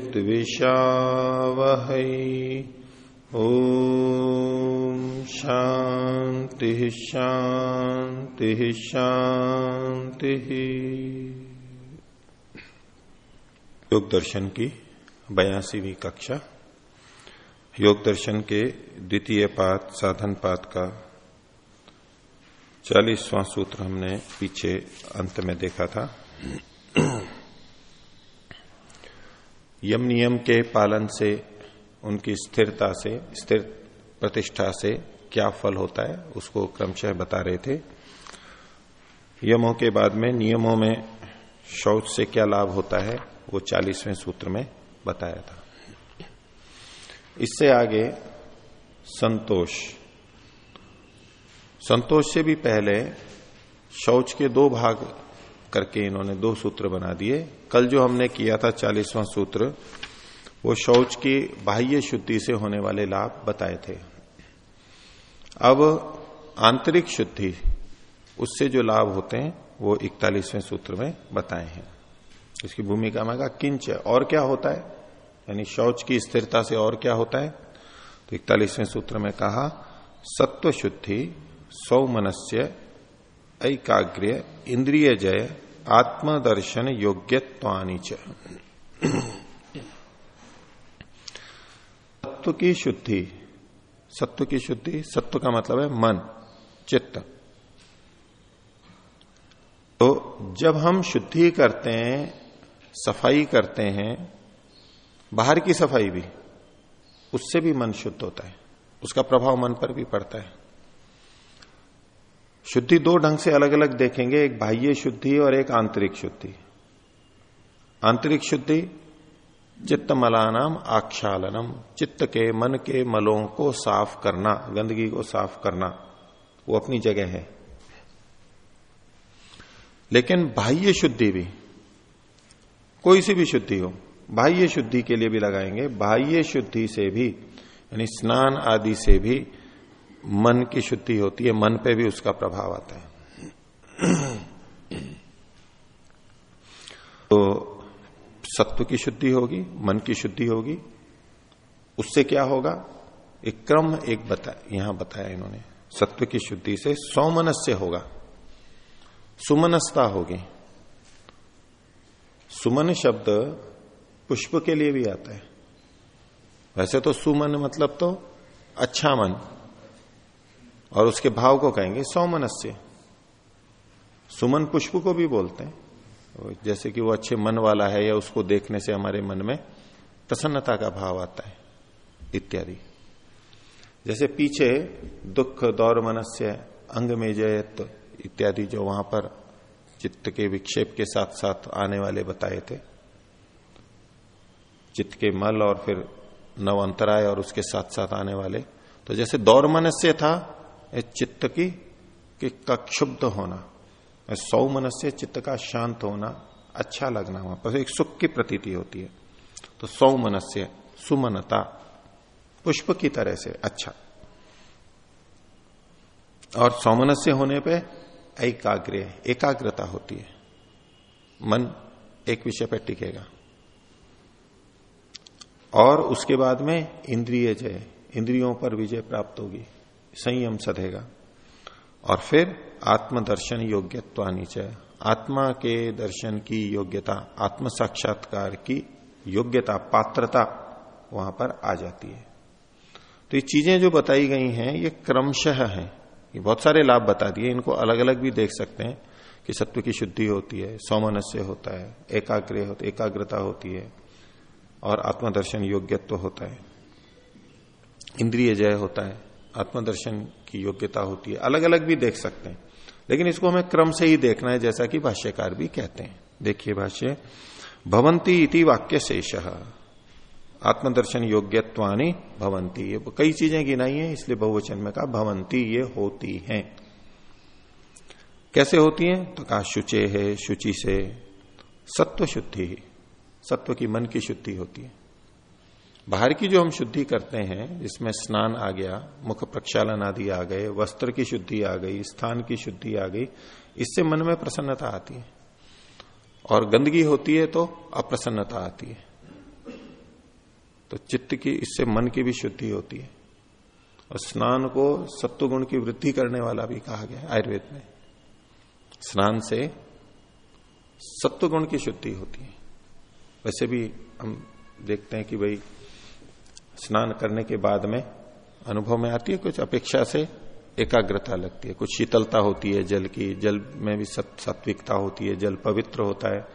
विद्विषावहै। ॐ शांति शांति शांति योग दर्शन की बयासीवीं कक्षा। योग दर्शन के द्वितीय पात साधन पात का चालीसवां सूत्र हमने पीछे अंत में देखा था। यम नियम के पालन से, उनकी स्थिरता से, स्थिर प्रतिष्ठा से क्या फल होता है, उसको क्रमशः बता रहे थे। यमों के बाद में, नियमों में शौच से क्या लाभ होता है, वो चालीसवें सूत्र में बताया था। इससे आगे, संतोष। संतोष से भी पहले, शौच के दो भाग करके इन्होंने दो सूत्र बना दिए। कल जो हमने किया था चालीसवां सूत्र, वो शौच की बाह्य शुद्धि से होने वाले लाभ बताए थे। अब आंतरिक शुद्धि, उससे जो लाभ होते हैं, वो इकतालीसवें सूत्र में बताए हैं। इसकी भूमिका में कहा, किंच और क्या होता है? यानी शौच की स्थिरता से और क्या होता है? तो इकतालीसवें सूत्र में कहा, सत्व शुद्धि सौ सौमनस्य ऐकाग्र्य, इंद्रिय जय, आत्मदर्शन योग्यत्वानी च। सत्व की शुद्धि। सत्व की शुद्धि, सत्व का मतलब है मन, चित्त। तो जब हम शुद्धि करते हैं, सफ़ाई करते हैं, बाहर की सफ़ाई भी, उससे भी मन शुद्ध होता है। उसका प्रभाव मन पर भी पड़ता है। शुद्धि दो ढंग से अलग अलग देखेंगे, एक बाह्य शुद्धि और एक आंतरिक शुद्धि। आंतरिक शुद्धि चित्त मलानाम आक्षालनम चित्त के मन के मलों को साफ़ करना, गंदगी को साफ़ करना, वो अपनी जगह है। लेकिन बाह्य शुद्धि भी, कोई सी भी शुद्धि हो, बाह्य शुद्धि के लिए भी लगाएँगे, बाह्य शुद्धि से भी, यानी स्नान आदि से भी मन की शुद्धि होती है, मन पे भी उसका प्रभाव आता है। तो सत्व की शुद्धि होगी, मन की शुद्धि होगी। उससे क्या होगा? एक क्रम एक बता, यहाँ बताया इन्होंने। सत्व की शुद्धि से सौमनस्य होगा। सुमनस्ता होगी। सुमन शब्द पुष्प के लिए भी आता है। वैसे तो सुमन मतलब तो अच्छा मन। और उसके भाव को कहेंगे सौमनस्य। सुमन पुष्प को भी बोलते हैं। जैसे कि वो अच्छे मन वाला है या उसको देखने से हमारे मन में प्रसन्नता का भाव आता है, इत्यादि। जैसे पीछे दुख, दौर, मनस्य, अंग में जयत इत्यादि जो वहाँ पर चित्त के विक्षेप के साथ साथ आने वाले बताए थे। चित्त के मल और फिर नव अंतराय और उसके साथ साथ आने वाले। तो जैसे दौर, मनस्य था चित्त की, कि का क्षुब्ध होना। सौ मनस्य चित्त का शांत होना अच्छा लगना वहाँ पर। एक सुख की प्रतीति होती है। तो सौ मनस्य, सुमनता, पुष्प की तरह से अच्छा। और सौमनस्य होने पे एकाग्र एकाग्रता होती है। मन एक विषय पर टिकेगा। और उसके बाद में इंद्रिय जय, इंद्रियों पर विजय प्राप्त होगी। संयम सधेगा। और फिर आत्मदर्शन योग्यत्व नीचे आत्मा के दर्शन की योग्यता आत्म साक्षात्कार की योग्यता, पात्रता वहाँ पर आ जाती है। तो ये चीज़ें जो बताई गई हैं, ये क्रमशः हैं। ये बहुत सारे लाभ बता दिए। इनको अलग अलग भी देख सकते हैं कि सत्व की शुद्धि होती है, सौमनस्य होता है एकाग्र होता, एकाग्रता होती है, और आत्मदर्शन योग्यत्व होता है। इंद्रिय जय होता है। आत्मदर्शन की योग्यता होती है। अलग अलग भी देख सकते हैं। लेकिन इसको हमें क्रम से ही देखना है, जैसा कि भाष्यकार भी कहते हैं। देखिए भाष्य, भवंती इति वाक्य शेष आत्मदर्शन योग्यत्वानी भवंती। ये कई चीज़ें गिनाई हैं, इसलिए बहुवचन में कहा, भवंती ये होती हैं। कैसे होती हैं? तो कहा, शुचे है, शुचि से। सत्व शुद्धि। सत्व की मन की शुद्धि होती है। बाहर की जो हम शुद्धि करते हैं, जिसमें स्नान आ गया, मुख प्रक्षालन आदि आ गए, वस्त्र की शुद्धि आ गई, स्थान की शुद्धि आ गई, इससे मन में प्रसन्नता आती है। और गंदगी होती है तो अप्रसन्नता आती है। तो चित्त की, इससे मन की भी शुद्धि होती है। और स्नान को सत्व गुण की वृद्धि करने वाला भी कहा गया आयुर्वेद में। स्नान से सत्व गुण की शुद्धि होती है। वैसे भी हम देखते हैं कि भाई स्नान करने के बाद में अनुभव में आती है, कुछ अपेक्षा से एकाग्रता लगती है, कुछ शीतलता होती है जल की, जल में भी सात्विकता होती है, जल पवित्र होता है,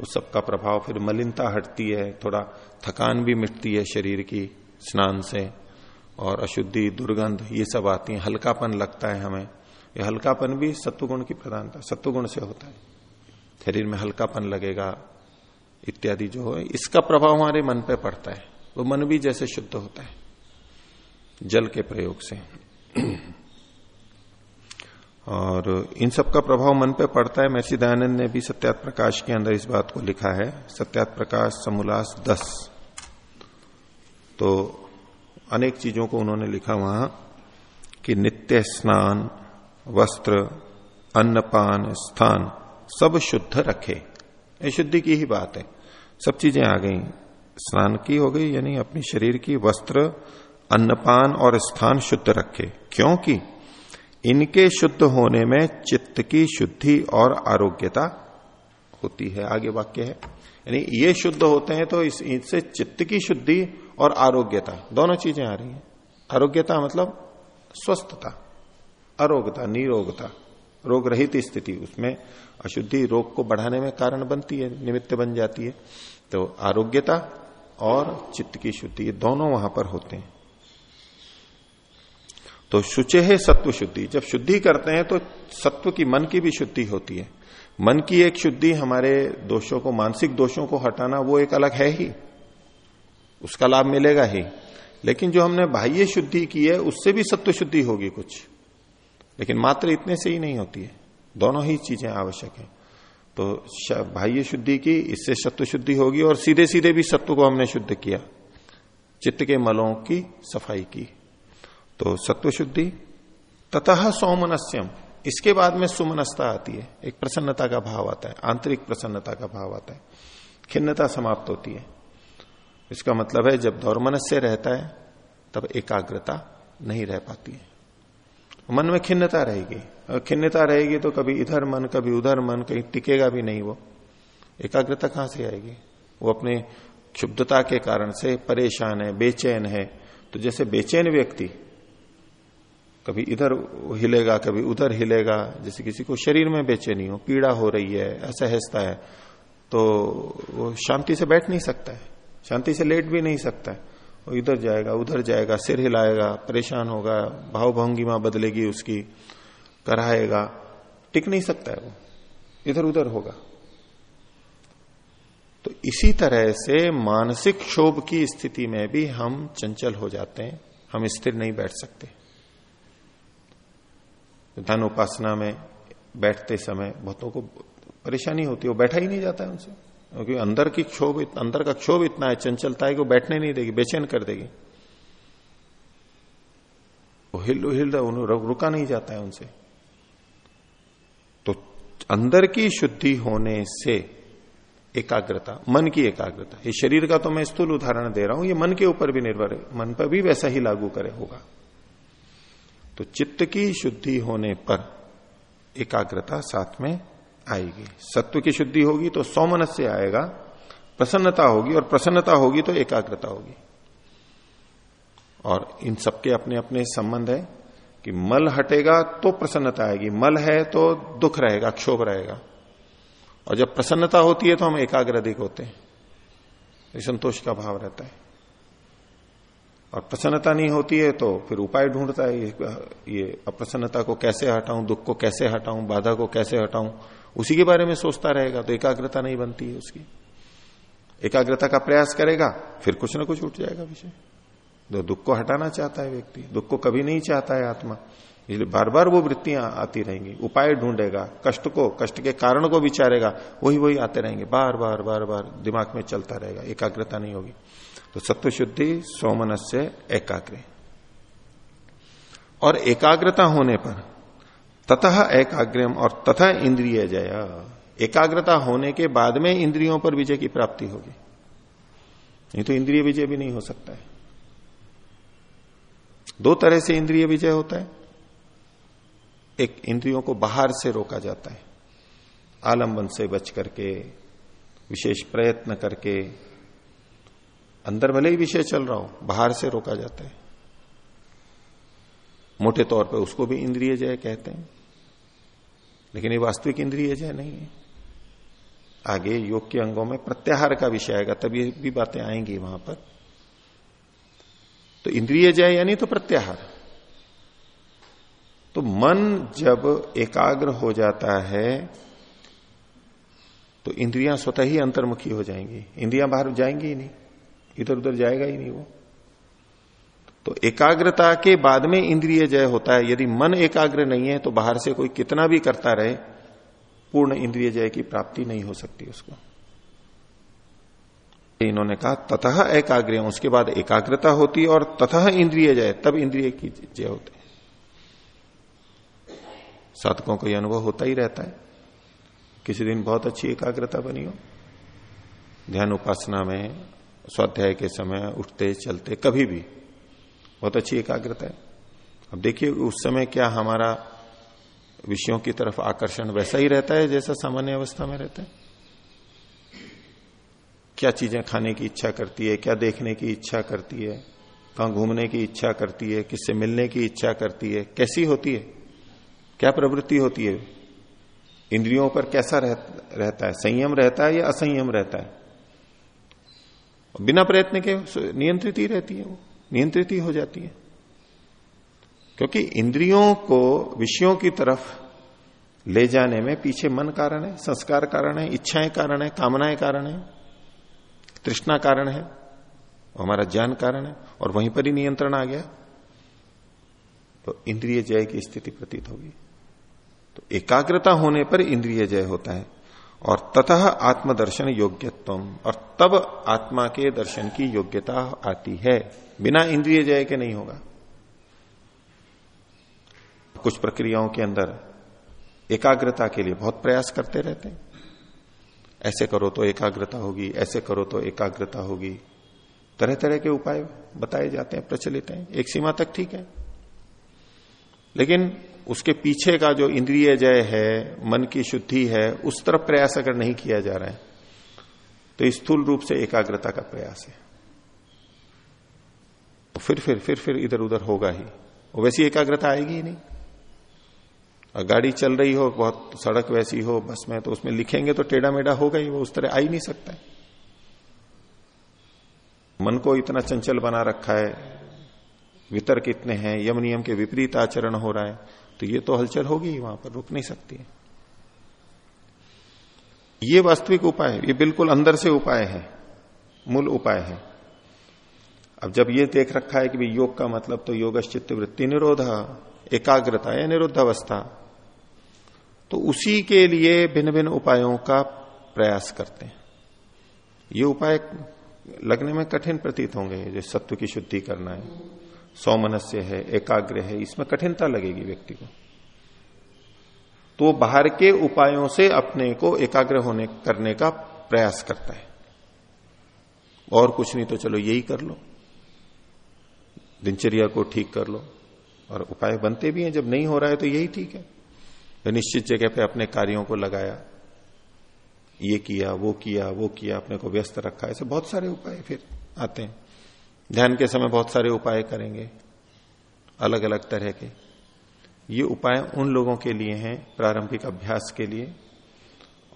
उस सबका प्रभाव फिर मलिनता हटती है, थोड़ा थकान भी मिटती है शरीर की स्नान से, और अशुद्धि, दुर्गंध, ये सब आती है, हल्कापन लगता है हमें, ये हल्कापन भी सत्वगुण की प्रधानता, सत्वगुण से होता है, शरीर में हल्कापन लगेगा, इत्यादि जो है, इसका प्रभाव हमारे मन पे पड़ता है। वो मन भी जैसे शुद्ध होता है, जल के प्रयोग से। और इन सब का प्रभाव मन पे पड़ता है, महर्षि दयानंद ने भी सत्यात प्रकाश के अंदर इस बात को लिखा है, सत्यात प्रकाश समोल्लास दस। तो अनेक चीज़ों को उन्होंने लिखा वहाँ, कि नित्य स्नान, वस्त्र, अन्नपान, स्थान, सब शुद्ध रखे। ये शुद्धि की ही बात है। सब चीज़ें आ गई। स्नान की हो गई, यानी अपनी शरीर की वस्त्र, अन्नपान और स्थान शुद्ध रखे। क्योंकि इनके शुद्ध होने में चित्त की शुद्धि और आरोग्यता होती है। आगे वाक्य है। यानी ये शुद्ध होते हैं तो इस इससे चित्त की शुद्धि और आरोग्यता, दोनों चीज़ें आ रही हैं। आरोग्यता मतलब स्वस्थता अरोगता निरोगता रोग रहित स्थिति। उसमें अशुद्धि रोग को बढ़ाने में कारण बनती है, निमित्त बन जाती है। तो आरोग्यता और चित्त की शुद्धि, ये दोनों वहाँ पर होते हैं। तो शुचे है सत्व शुद्धि। जब शुद्धि करते हैं तो सत्व की मन की भी शुद्धि होती है। मन की एक शुद्धि हमारे दोषों को, मानसिक दोषों को हटाना वो एक अलग है ही। उसका लाभ मिलेगा ही। लेकिन जो हमने बाह्य शुद्धि की है, उससे भी सत्व शुद्धि होगी कुछ। लेकिन मात्र इतने से ही नहीं होती है। दोनों ही चीज़ें आवश्यक है। तो बाह्य शुद्धि की, इससे सत्व शुद्धि होगी और सीधे सीधे भी सत्व को हमने शुद्ध किया। चित्त के मलों की सफ़ाई की। तो सत्व शुद्धि, ततः सौमनस्यम। इसके बाद में सुमनस्ता आती है। एक प्रसन्नता का भाव आता है, आंतरिक प्रसन्नता का भाव आता है। खिन्नता समाप्त होती है। इसका मतलब है, जब दौरमनस्य रहता है, तब एकाग्रता नहीं रह पाती है। मन में खिन्नता रहेगी। और खिन्नता रहेगी तो कभी इधर मन, कभी उधर मन, कहीं टिकेगा भी नहीं वो। एकाग्रता कहाँ से आएगी? वो अपने क्षुब्धता के कारण से परेशान है, बेचैन है। तो जैसे बेचैन व्यक्ति, कभी इधर हिलेगा, कभी उधर हिलेगा, जैसे किसी को शरीर में बेचैनी हो, पीड़ा हो रही है, असहजता है तो वो शांति से बैठ नहीं सकता है। शांति से लेट भी नहीं सकता है। इधर जाएगा, उधर जाएगा, सिर हिलाएगा, परेशान होगा, भाव भंगिमा बदलेगी उसकी, कराएगा। टिक नहीं सकता है वो। इधर उधर होगा। तो इसी तरह से मानसिक क्षोभ की स्थिति में भी हम चंचल हो जाते हैं, हम स्थिर नहीं बैठ सकते। धन उपासना में बैठते समय बहुतों को परेशानी होती है, वो बैठा ही नहीं जाता है उनसे। क्योंकि अंदर की क्षोभ अंदर का क्षोभ इतना है चंचलता है कि वो बैठने नहीं देगी, बेचैन कर देगी। वो हिल हिल रुका नहीं जाता है उनसे। तो अंदर की शुद्धि होने से एकाग्रता, मन की एकाग्रता, ये शरीर का तो मैं स्थूल उदाहरण दे रहा हूँ, ये मन के ऊपर भी निर्भर है, मन पर भी वैसा ही लागू करे होगा। तो चित्त की शुद्धि होने पर एकाग्रता साथ में आएगी। सत्व की शुद्धि होगी तो सौमनस से आएगा, प्रसन्नता होगी और प्रसन्नता होगी तो एकाग्रता होगी। और इन सबके अपने अपने संबंध है कि मल हटेगा तो प्रसन्नता आएगी, मल है तो दुख रहेगा, क्षोभ रहेगा। और जब प्रसन्नता होती है तो हम एकाग्र अधिक होते हैं। संतोष का भाव रहता है। और प्रसन्नता नहीं होती है तो फिर उपाय ढूंढता है ये अप्रसन्नता को कैसे हटाऊं, दुख को कैसे हटाऊं, बाधा को कैसे हटाऊं उसी के बारे में सोचता रहेगा तो एकाग्रता नहीं बनती है उसकी। एकाग्रता का प्रयास करेगा, फिर कुछ ना कुछ उठ जाएगा विषय। तो दुख को हटाना चाहता है व्यक्ति, दुख को कभी नहीं चाहता है आत्मा। इसलिए बार बार वो वृत्तियाँ आती रहेंगी, उपाय ढूंढेगा, कष्ट को, कष्ट के कारण को विचारेगा, वही वही आते रहेंगे बार बार बार बार दिमाग में चलता रहेगा, एकाग्रता नहीं होगी। तो सत्व शुद्धि सोमनस से एकाग्र। और एकाग्रता होने पर ततः एकाग्रम और तथा इंद्रिय जय। एकाग्रता होने के बाद में इंद्रियों पर विजय की प्राप्ति होगी। नहीं तो इंद्रिय विजय भी नहीं हो सकता है। दो तरह से इंद्रिय विजय होता है। एक इंद्रियों को बाहर से रोका जाता है। आलंबन से बच करके, विशेष प्रयत्न करके, अंदर भले ही विषय चल रहा हो, बाहर से रोका जाता है। मोटे तौर पे उसको भी इंद्रिय जय कहते हैं। लेकिन ये वास्तविक इंद्रिय जय नहीं है। आगे योग के अंगों में प्रत्याहार का विषय आएगा तभी भी बातें आएँगी वहाँ पर। तो इंद्रिय जय यानी तो प्रत्याहार। तो मन जब एकाग्र हो जाता है तो इंद्रियाँ स्वतः ही अंतर्मुखी हो जाएँगी। इंद्रियाँ बाहर जाएँगी ही नहीं। इधर उधर जाएगा ही नहीं वो। तो एकाग्रता के बाद में इंद्रिय जय होता है। यदि मन एकाग्र नहीं है तो बाहर से कोई कितना भी करता रहे, पूर्ण इंद्रिय जय की प्राप्ति नहीं हो सकती उसको। इन्होंने कहा, ततः एकाग्र उसके बाद एकाग्रता होती और ततः इंद्रिय जय, तब इंद्रिय की जय होती साधकों को यह अनुभव होता ही रहता है। किसी दिन बहुत अच्छी एकाग्रता बनी हो। ध्यान उपासना में, स्वाध्याय के समय, उठते, चलते, कभी भी बहुत अच्छी एकाग्रता है। अब देखिए उस समय क्या हमारा विषयों की तरफ़ आकर्षण वैसा ही रहता है जैसा सामान्य अवस्था में रहता है? क्या चीज़ें खाने की इच्छा करती है? क्या देखने की इच्छा करती है? कहाँ घूमने की इच्छा करती है? किससे मिलने की इच्छा करती है? कैसी होती है? क्या प्रवृत्ति होती है? इंद्रियों पर कैसा रह, रहता है? संयम रहता है या असंयम रहता है? बिना प्रयत्न के नियंत्रित ही रहती है वो। नियंत्रित ही हो जाती है। क्योंकि इंद्रियों को विषयों की तरफ़ ले जाने में पीछे मन कारण है, संस्कार कारण है, इच्छाएँ कारण है, कामनाएँ कारण है, तृष्णा कारण है हमारा ज्ञान कारण है, और वहीं पर ही नियंत्रण आ गया। तो इंद्रिय जय की स्थिति प्रतीत होगी। तो एकाग्रता होने पर इंद्रिय जय होता है। और ततः आत्मदर्शन योग्यत्व और तब आत्मा के दर्शन की योग्यता आती है। बिना इंद्रिय जय के नहीं होगा। कुछ प्रक्रियाओं के अंदर एकाग्रता के लिए बहुत प्रयास करते रहते हैं। ऐसे करो तो एकाग्रता होगी, ऐसे करो तो एकाग्रता होगी। तरह तरह के उपाय बताए जाते हैं, प्रचलित हैं। एक सीमा तक ठीक है। लेकिन उसके पीछे का जो इंद्रिय जय है, मन की शुद्धि है, उस तरफ़ प्रयास अगर नहीं किया जा रहा है तो स्थूल रूप से एकाग्रता का प्रयास है। तो फिर फिर फिर फिर इधर उधर होगा ही। वैसी एकाग्रता आएगी ही नहीं। और गाड़ी चल रही हो, बहुत सड़क वैसी हो, बस में तो उसमें लिखेंगे तो टेढ़ा मेढ़ा होगा ही वो उस तरह आ ही नहीं सकता है। मन को इतना चंचल बना रखा है, वितर्क इतने हैं यम नियम के विपरीत आचरण हो रहा है तो ये तो हलचल होगी वहाँ पर रुक नहीं सकती है। ये वास्तविक उपाय है, ये बिल्कुल अंदर से उपाय है, मूल उपाय है। अब जब ये देख रखा है कि भाई योग का मतलब तो योग चित्त वृत्ति निरोध, एकाग्रता या निरुद्ध अवस्था तो उसी के लिए भिन्न भिन्न उपायों का प्रयास करते हैं। ये उपाय लगने में कठिन प्रतीत होंगे, जो सत्व की शुद्धि करना है। सौमनस्य है, एकाग्र है, इसमें कठिनता लगेगी व्यक्ति को। तो बाहर के उपायों से अपने को एकाग्र होने, करने का प्रयास करता है। और कुछ नहीं तो चलो यही कर लो। दिनचर्या को ठीक कर लो। और उपाय बनते भी हैं, जब नहीं हो रहा है तो यही ठीक है। तो निश्चित जगह पे अपने कार्यों को लगाया। ये किया, वो किया वो किया, अपने को व्यस्त रखा, ऐसे बहुत सारे उपाय फिर आते हैं। ध्यान के समय बहुत सारे उपाय करेंगे अलग अलग तरह के। ये उपाय उन लोगों के लिए हैं प्रारंभिक अभ्यास के लिए,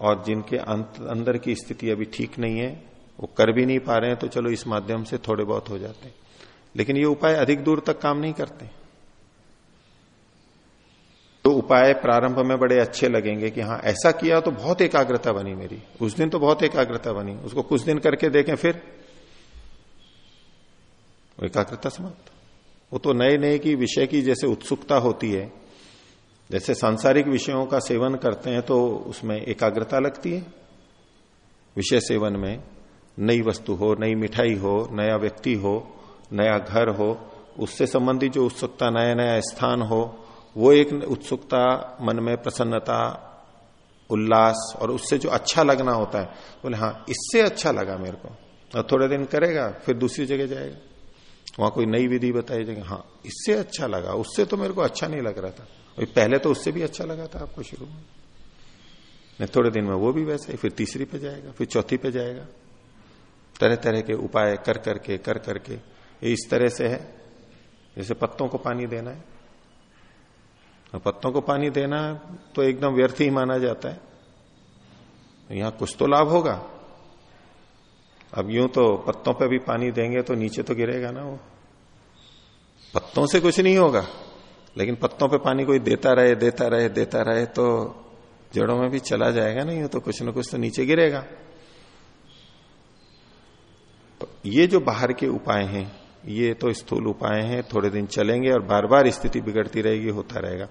और जिनके अंदर की स्थिति अभी ठीक नहीं है, वो कर भी नहीं पा रहे हैं तो चलो इस माध्यम से थोड़े बहुत हो जाते हैं। लेकिन ये उपाय अधिक दूर तक काम नहीं करते। तो उपाय प्रारंभ में बड़े अच्छे लगेंगे कि हाँ ऐसा किया तो बहुत एकाग्रता बनी मेरी। उस दिन तो बहुत एकाग्रता बनी। उसको कुछ दिन करके देखें फिर। एकाग्रता समाप्त वो तो नए नए की विषय की जैसे उत्सुकता होती है, जैसे सांसारिक विषयों का सेवन करते हैं तो उसमें एकाग्रता लगती है। विषय सेवन में नई वस्तु हो, नई मिठाई हो, नया व्यक्ति हो, नया घर हो, उससे संबंधित जो उत्सुकता नया नया स्थान हो, वो एक उत्सुकता मन में प्रसन्नता, उल्लास और उससे जो अच्छा लगना होता है, बोले हाँ इससे अच्छा लगा मेरे को। और थोड़े दिन करेगा, फिर दूसरी जगह जाएगा। वहाँ कोई नई विधि बताई जाएगी। हाँ इससे अच्छा लगा। उससे तो मेरे को अच्छा नहीं लग रहा था। पहले तो उससे भी अच्छा लगा था आपको शुरू में। नहीं थोड़े दिन में वो भी वैसे ही, फिर तीसरी पे जाएगा, फिर चौथी पे जाएगा। तरह तरह के उपाय कर करके कर करके। इस तरह से है। जैसे पत्तों को पानी देना है। और पत्तों को पानी देना तो एकदम व्यर्थ ही माना जाता है। यहाँ कुछ तो लाभ होगा। अब यूँ तो पत्तों पे भी पानी देंगे तो नीचे तो गिरेगा ना वो। पत्तों से कुछ नहीं होगा, लेकिन पत्तों पे पानी कोई देता रहे देता रहे देता रहे तो जड़ों में भी चला जाएगा नहीं तो कुछ ना कुछ तो नीचे गिरेगा। तो ये जो बाहर के उपाय हैं, ये तो स्थूल उपाय हैं, थोड़े दिन चलेंगे और बार बार स्थिति बिगड़ती रहेगी, होता रहेगा।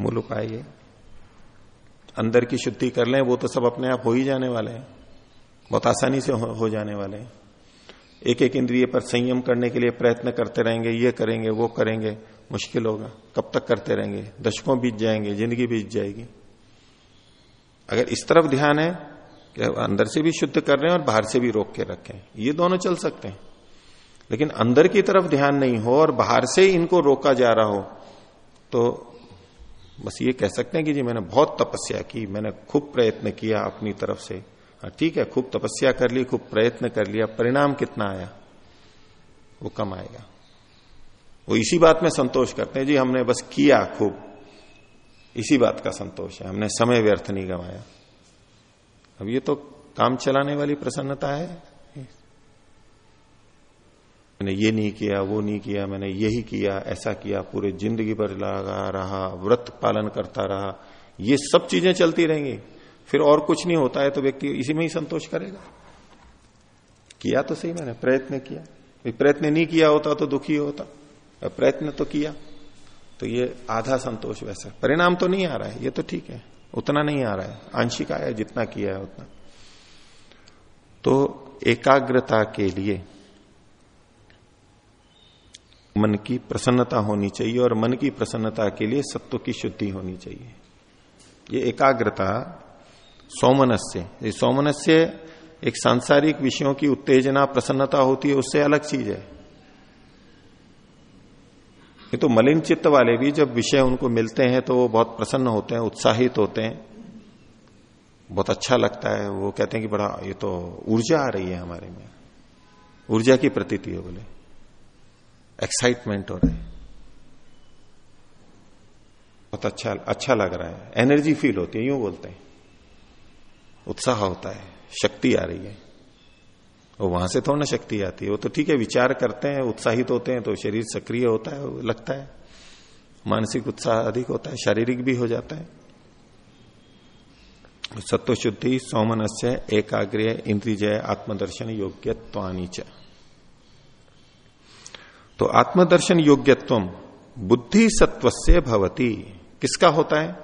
मूल उपाय ये। अंदर की शुद्धि कर लें, वो तो सब अपने आप हो ही जाने वाले हैं। बहुत आसानी से हो, जाने वाले हैं। एक एक इंद्रिय पर संयम करने के लिए प्रयत्न करते रहेंगे ये करेंगे वो करेंगे मुश्किल होगा। कब तक करते रहेंगे? दशकों बीत जाएँगे ज़िंदगी बीत जाएगी। अगर इस तरफ़ ध्यान है कि अंदर से भी शुद्ध कर रहे हैं और बाहर से भी रोक के रखें ये दोनों चल सकते हैं। लेकिन अंदर की तरफ़ ध्यान नहीं हो और बाहर से इनको रोका जा रहा हो तो बस ये कह सकते हैं कि जी मैंने बहुत तपस्या की मैंने खूब प्रयत्न किया अपनी तरफ़ से। ठीक है, खूब तपस्या कर ली, खूब प्रयत्न कर लिया, परिणाम कितना आया? वो कम आएगा। वो इसी बात में संतोष करते हैं, जी, हमने बस किया खूब। इसी बात का संतोष है, हमने समय व्यर्थ नहीं गंवाया। अब ये तो काम चलाने वाली प्रसन्नता है। मैंने ये नहीं किया, वो नहीं किया, मैंने यही किया, ऐसा किया, पूरे ज़िंदगी भर लगा रहा, व्रत पालन करता रहा, ये सब चीज़ें चलती रहेंगी। फिर और कुछ नहीं होता है तो व्यक्ति इसी में ही संतोष करेगा। किया तो सही मैंने, प्रयत्न किया। प्रयत्न नहीं किया होता तो दुखी होता। प्रयत्न तो किया। तो ये आधा संतोष वैसा। परिणाम तो नहीं आ रहा है, ये तो ठीक है। उतना नहीं आ रहा है। आंशिक आया, जितना किया है उतना। तो एकाग्रता के लिए मन की प्रसन्नता होनी चाहिए और मन की प्रसन्नता के लिए सत्व की शुद्धि होनी चाहिए। ये एकाग्रता सौमनस्य। सौमनस्य एक सांसारिक विषयों की उत्तेजना, प्रसन्नता होती है, उससे अलग चीज़ है। ये तो मलिन चित्त वाले भी जब विषय उनको मिलते हैं तो वो बहुत प्रसन्न होते हैं, उत्साहित होते हैं। बहुत अच्छा लगता है, वो कहते हैं कि बड़ा, ये तो ऊर्जा आ रही है हमारे में। ऊर्जा की प्रतीति है बोले। एक्साइटमेंट हो रहा है। बहुत अच्छा अच्छा लग रहा है। एनर्जी फील होती है, यूँ बोलते हैं। उत्साह होता है, शक्ति आ रही है। और वहाँ से थोड़ा ना शक्ति आती है। वो तो ठीक है, विचार करते हैं, उत्साहित होते हैं तो शरीर सक्रिय होता है, लगता है। मानसिक उत्साह अधिक होता है, शारीरिक भी हो जाता है। सत्व शुद्धि, सौमनस्य एकाग्र इंद्रिजय आत्मदर्शन, योग्यत्वानी तो आत्मदर्शन योग्यत्व बुद्धि सत्व से भवती। किसका होता है?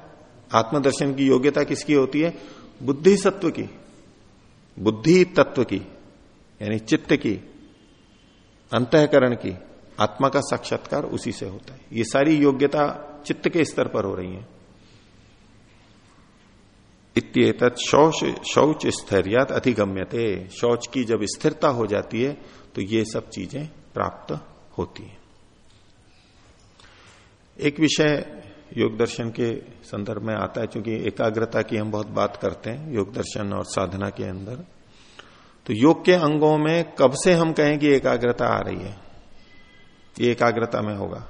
आत्मदर्शन की योग्यता किसकी होती है? बुद्धि सत्व की बुद्धि तत्व की, यानी चित्त की, अंतकरण की, आत्मा का साक्षात्कार उसी से होता है। ये सारी योग्यता चित्त के स्तर पर हो रही है। इत्येत शौच शौच स्थैर्यात अधिगम्यते। शौच की जब स्थिरता हो जाती है तो ये सब चीज़ें प्राप्त होती है। एक विषय योग दर्शन के संदर्भ में आता है, क्योंकि एकाग्रता की हम बहुत बात करते हैं, योग दर्शन और साधना के अंदर। तो योग के अंगों में कब से हम कहें कि एकाग्रता आ रही है? ये एकाग्रता में होगा।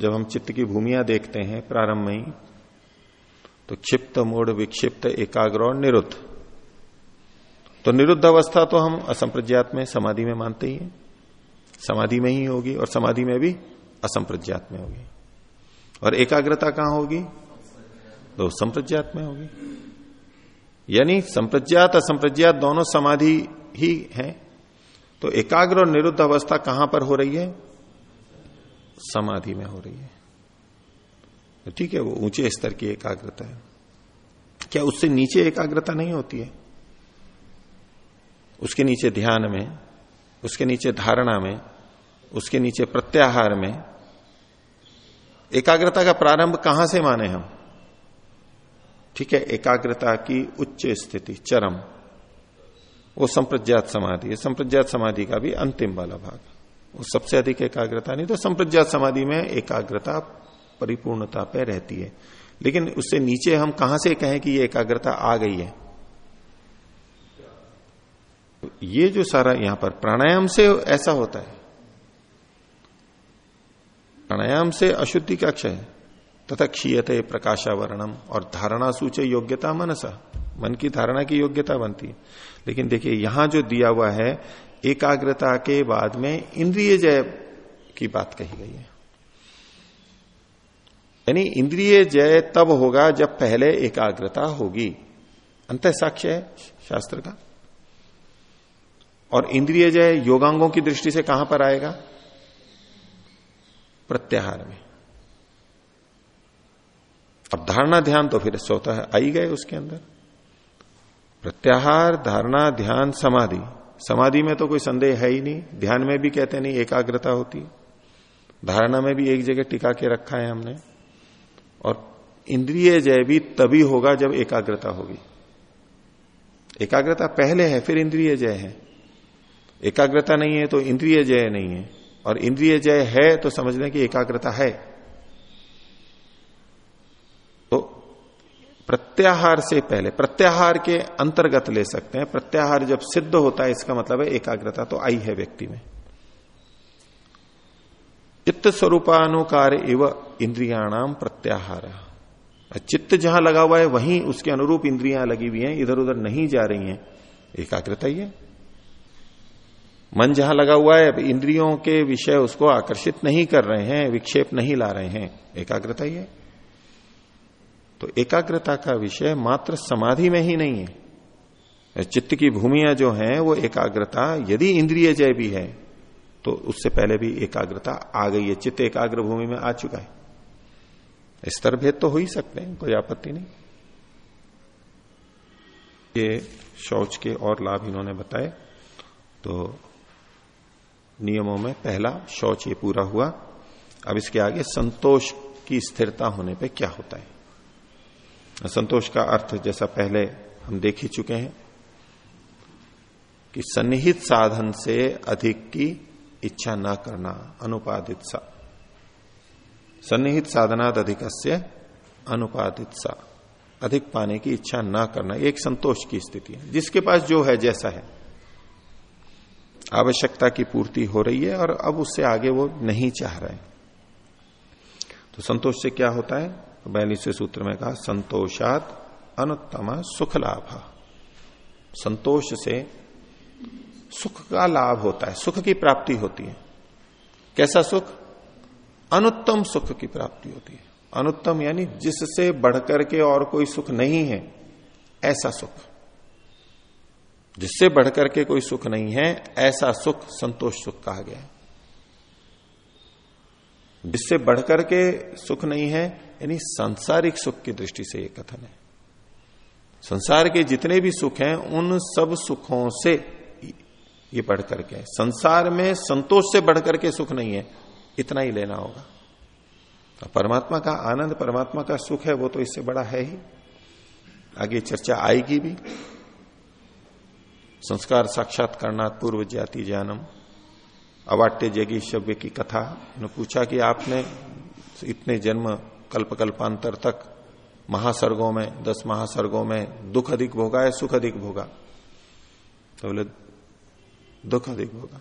जब हम चित्त की भूमिया देखते हैं प्रारंभ में ही तो क्षिप्त, मूड, विक्षिप्त, एकाग्र और निरुद्ध। तो निरुद्ध अवस्था तो हम असंप्रज्ञात में समाधि में मानते ही हैं। समाधि में ही होगी और समाधि में भी असंप्रज्ञात में होगी। और एकाग्रता कहाँ होगी? तो संप्रज्ञात में होगी। यानी संप्रज्ञात, असंप्रज्ञात दोनों समाधि ही है। तो एकाग्र और निरुद्ध अवस्था कहाँ पर हो रही है? समाधि में हो रही है। तो ठीक है, वो ऊँचे स्तर की एकाग्रता है। क्या उससे नीचे एकाग्रता नहीं होती है? उसके नीचे ध्यान में, उसके नीचे धारणा में, उसके नीचे प्रत्याहार में एकाग्रता का प्रारंभ कहाँ से माने हम? ठीक है, एकाग्रता की उच्च स्थिति, चरम। वो संप्रज्ञात समाधि है। संप्रज्ञात समाधि का भी अंतिम वाला भाग। वो सबसे अधिक एकाग्रता नहीं तो संप्रज्ञात समाधि में एकाग्रता परिपूर्णता पे रहती है। लेकिन उससे नीचे हम कहाँ से कहें कि ये एकाग्रता आ गई है? ये जो सारा यहाँ पर प्राणायाम से ऐसा होता है। प्राणायाम से अशुद्धि का क्षय, तथा क्षीयते प्रकाशावरणम, और धारणा सूचे योग्यता मनसा। मन की धारणा की योग्यता बनती लेकिन देखिए, यहाँ जो दिया हुआ है, एकाग्रता के बाद में इंद्रिय जय की बात कही गई है। यानी इंद्रिय जय तब होगा जब पहले एकाग्रता होगी। अंत साक्ष्य है शास्त्र का। और इंद्रिय जय योगांगों की दृष्टि से कहाँ पर आएगा? प्रत्याहार में। अब धारणा ध्यान तो फिर स्वतः आई गए उसके अंदर। प्रत्याहार, धारणा, ध्यान, समाधि। समाधि में तो कोई संदेह है ही नहीं। ध्यान में भी कहते नहीं, एकाग्रता होती धारणा में भी एक जगह टिका के रखा है हमने। और इंद्रिय जय भी तभी होगा जब एकाग्रता होगी। एकाग्रता पहले है, फिर इंद्रिय जय है। एकाग्रता नहीं है तो इंद्रिय जय नहीं है। और इंद्रिय जय है तो समझ लें कि एकाग्रता है। तो प्रत्याहार से पहले, प्रत्याहार के अंतर्गत ले सकते हैं। प्रत्याहार जब सिद्ध होता है, इसका मतलब है एकाग्रता तो आई है व्यक्ति में। चित्त स्वरूपानुकार एवं इंद्रियाणाम प्रत्याहार। चित्त जहाँ लगा हुआ है, वहीं उसके अनुरूप इंद्रियाँ लगी हुई हैं इधर उधर नहीं जा रही हैं। एकाग्रता ही है। मन जहाँ लगा हुआ है इंद्रियों के विषय उसको आकर्षित नहीं कर रहे हैं, विक्षेप नहीं ला रहे हैं। एकाग्रता ही है। तो एकाग्रता का विषय मात्र समाधि में ही नहीं है। चित्त की भूमिया जो है, वो एकाग्रता, यदि इंद्रिय जय भी है तो उससे पहले भी एकाग्रता आ गई है। चित्त एकाग्र भूमि में आ चुका है। स्तर भेद तो हो ही सकते हैं, कोई आपत्ति नहीं। ये शौच के और लाभ इन्होंने बताए। तो नियमों में पहला शौच ये पूरा हुआ। अब इसके आगे संतोष की स्थिरता होने पे क्या होता है? संतोष का अर्थ जैसा पहले हम देख ही चुके हैं कि सन्निहित साधन से अधिक की इच्छा न करना अनुपादित सा। सन्निहित साधनाद अधिक अनुपादित सा। अधिक पाने की इच्छा न करना एक संतोष की स्थिति है। जिसके पास जो है, जैसा है। आवश्यकता की पूर्ति हो रही है और अब उससे आगे वो नहीं चाह रहे तो संतोष से क्या होता है? तो बयालीसवें सूत्र में कहा, संतोषात अनुत्तम सुख लाभ संतोष से सुख का लाभ होता है, सुख की प्राप्ति होती है। कैसा सुख? अनुत्तम सुख की प्राप्ति होती है। अनुत्तम यानी जिससे बढ़कर के और कोई सुख नहीं है, ऐसा सुख। जिससे बढ़कर के कोई सुख नहीं है, ऐसा सुख संतोष सुख कहा गया जिससे बढ़कर के सुख नहीं है, यानी सांसारिक सुख की दृष्टि से यह कथन है। संसार के जितने भी सुख हैं, उन सब सुखों से ये बढ़कर के संसार में संतोष से बढ़कर के सुख नहीं है, इतना ही लेना होगा। तो परमात्मा का आनंद, परमात्मा का सुख है, वो तो इससे बड़ा है ही। आगे चर्चा आएगी भी। संस्कार साक्षात करना पूर्व जाति ज्ञानम अवाट्य जगी शव्य की कथा। ने पूछा कि आपने इतने जन्म कल्प कल्पांतर तक महासर्गों में, दस महासर्गों में दुख अधिक भोगा या सुख अधिक भोगा? तो बोले, दुख अधिक भोगा।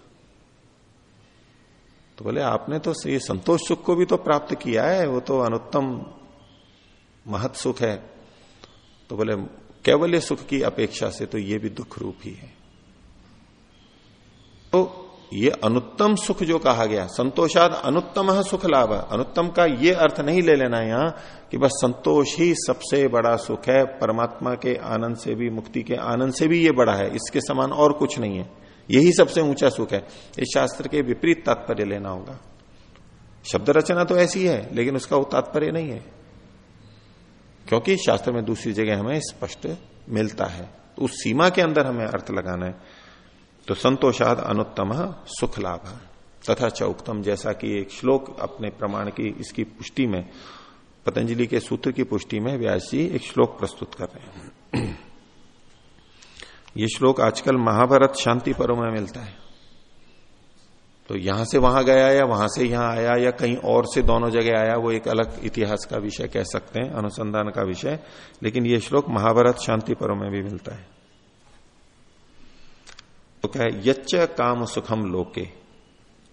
तो बोले, आपने तो ये संतोष सुख को भी तो प्राप्त किया है, वो तो अनुत्तम महत सुख है। तो बोले कैवल्य सुख की अपेक्षा से तो ये भी दुख रूप ही है। तो ये अनुत्तम सुख जो कहा गया, संतोषाद अनुत्तम सुख लाभ। अनुत्तम का ये अर्थ नहीं ले लेना यहाँ कि बस संतोष ही सबसे बड़ा सुख है, परमात्मा के आनंद से भी, मुक्ति के आनंद से भी ये बड़ा है, इसके समान और कुछ नहीं है। यही सबसे ऊँचा सुख है। इस शास्त्र के विपरीत तात्पर्य लेना होगा। शब्द रचना तो ऐसी है, लेकिन उसका वो तात्पर्य नहीं है। क्योंकि शास्त्र में दूसरी जगह हमें स्पष्ट मिलता है। तो उस सीमा के अंदर हमें अर्थ लगाना है। तो संतोषाद अनुत्तम सुख लाभ। तथा चौकतम जैसा कि एक श्लोक अपने प्रमाण की इसकी पुष्टि में, पतंजलि के सूत्र की पुष्टि में व्यास जी एक श्लोक प्रस्तुत कर रहे हैं। ये श्लोक आजकल महाभारत शांति पर्व में मिलता है। तो यहाँ से वहाँ गया या वहाँ से यहाँ आया या कहीं और से दोनों जगह आया, वो एक अलग इतिहास का विषय कह सकते हैं, अनुसंधान का विषय। लेकिन ये श्लोक महाभारत शांति पर्व में भी मिलता है। तो क्या यच्च काम सुखम लोके,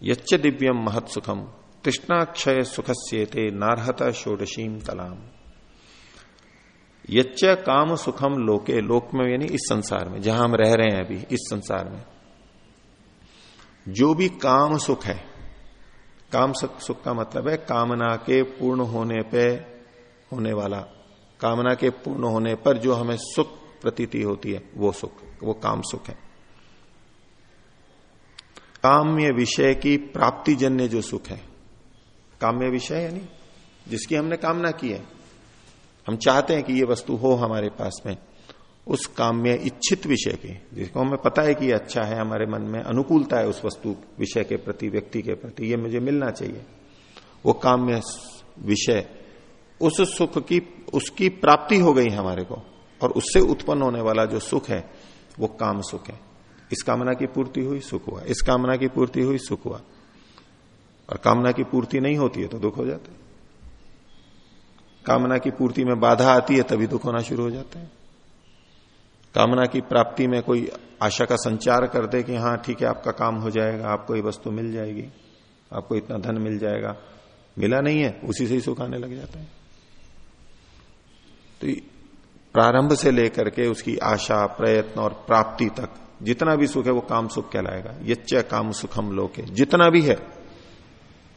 यच्च दिव्यम महत सुखम, तृष्णाक्षय सुखस्येते नारहता षोडशीम कलाम यच्च काम सुखम लोके, लोक में यानी इस संसार में, जहाँ हम रह रहे हैं अभी, इस संसार में। जो भी काम सुख है, काम सुख का मतलब है कामना के पूर्ण होने पे होने वाला, कामना के पूर्ण होने पर जो हमें सुख प्रतीति होती है, वो सुख, वो काम सुख है। काम्य विषय की प्राप्ति जन्य जो सुख है, काम्य विषय यानी जिसकी हमने कामना की है, हम चाहते हैं कि ये वस्तु हो हमारे पास में उस काम में इच्छित विषय की जिसको हमें पता है कि अच्छा है, हमारे मन में अनुकूलता है उस वस्तु विषय के प्रति, व्यक्ति के प्रति, ये मुझे मिलना चाहिए। वो काम में विषय, उस सुख की, उसकी प्राप्ति हो गई हमारे को, और उससे उत्पन्न होने वाला जो सुख है, वो काम सुख है। इस कामना की पूर्ति हुई, सुख हुआ। इस कामना की पूर्ति हुई, सुख हुआ। और कामना की पूर्ति नहीं होती है तो दुख हो जाता है। कामना की पूर्ति में बाधा आती है, तभी दुख होना शुरू हो जाते हैं। कामना की प्राप्ति में कोई आशा का संचार कर दे कि हाँ ठीक है, आपका काम हो जाएगा, आपको ये वस्तु मिल जाएगी, आपको इतना धन मिल जाएगा। मिला नहीं है, उसी से ही सुख आने लग जाता है। तो प्रारंभ से लेकर के उसकी आशा, प्रयत्न और प्राप्ति तक, जितना भी सुख है, वो काम सुख कहलाएगा। यच्च काम सुखम लोके। जितना भी है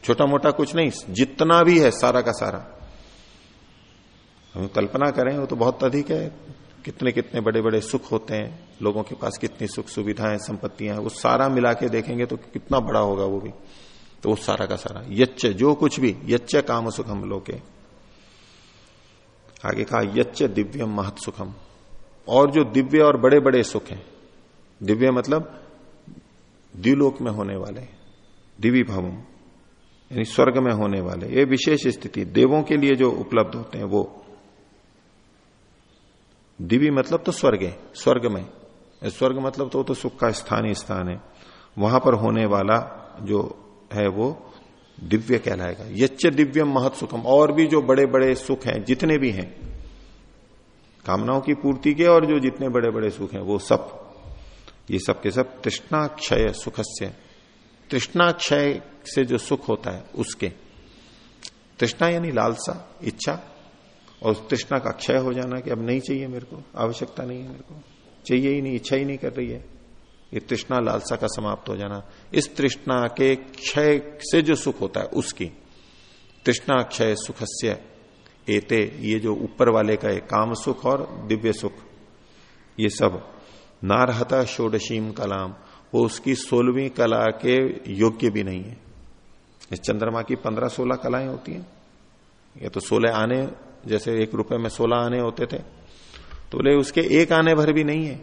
छोटा मोटा कुछ नहीं, जितना भी है, सारा का सारा। हम कल्पना करें, वो तो बहुत अधिक है। कितने कितने बड़े बड़े सुख होते हैं, लोगों के पास कितनी सुख सुविधाएँ, संपत्तियाँ वो सारा मिला के देखेंगे तो कितना बड़ा होगा वो भी। तो वो सारा का सारा। यच्च, जो कुछ भी, यच्च काम सुखम लोके। आगे कहा, यच्च दिव्यम महत सुखम। और जो दिव्य और बड़े बड़े सुख हैं, दिव्य मतलब द्विलोक में होने वाले दिवी भवम यानी स्वर्ग में होने वाले, ये विशेष स्थिति, देवों के लिए जो उपलब्ध होते हैं, वो दिव्य मतलब तो स्वर्ग है स्वर्ग में स्वर्ग मतलब तो, तो सुख का स्थान ही स्थान है। वहाँ पर होने वाला जो है वो दिव्य कहलाएगा। यच्च दिव्यम महत सुखम। और भी जो बड़े बड़े सुख हैं जितने भी हैं कामनाओं की पूर्ति के और जो जितने बड़े बड़े सुख हैं वो सब ये सब के सब तृष्णाक्षय सुखस्य। तृष्णाक्षय से जो सुख होता है उसके। तृष्णा यानी लालसा इच्छा। और उस तृष्णा का क्षय हो जाना कि अब नहीं चाहिए मेरे को, आवश्यकता नहीं है मेरे को। चाहिए ही नहीं, इच्छा ही नहीं कर रही है। ये तृष्णा लालसा का समाप्त हो जाना। इस तृष्णा के क्षय से जो सुख होता है, उसकी। तृष्णा क्षय सुखस्य एते, ये जो ऊपर वाले का है, काम सुख और दिव्य सुख। ये सब नारहता षोडशीम कलाम, वो उसकी सोलहवीं कला के योग्य भी नहीं है। इस चंद्रमा की पंद्रह सोलह कलाएँ होती हैं। ये तो सोलह आने जैसे एक रुपए में सोलह आने होते थे तो बोले, उसके एक आने भर भी नहीं है।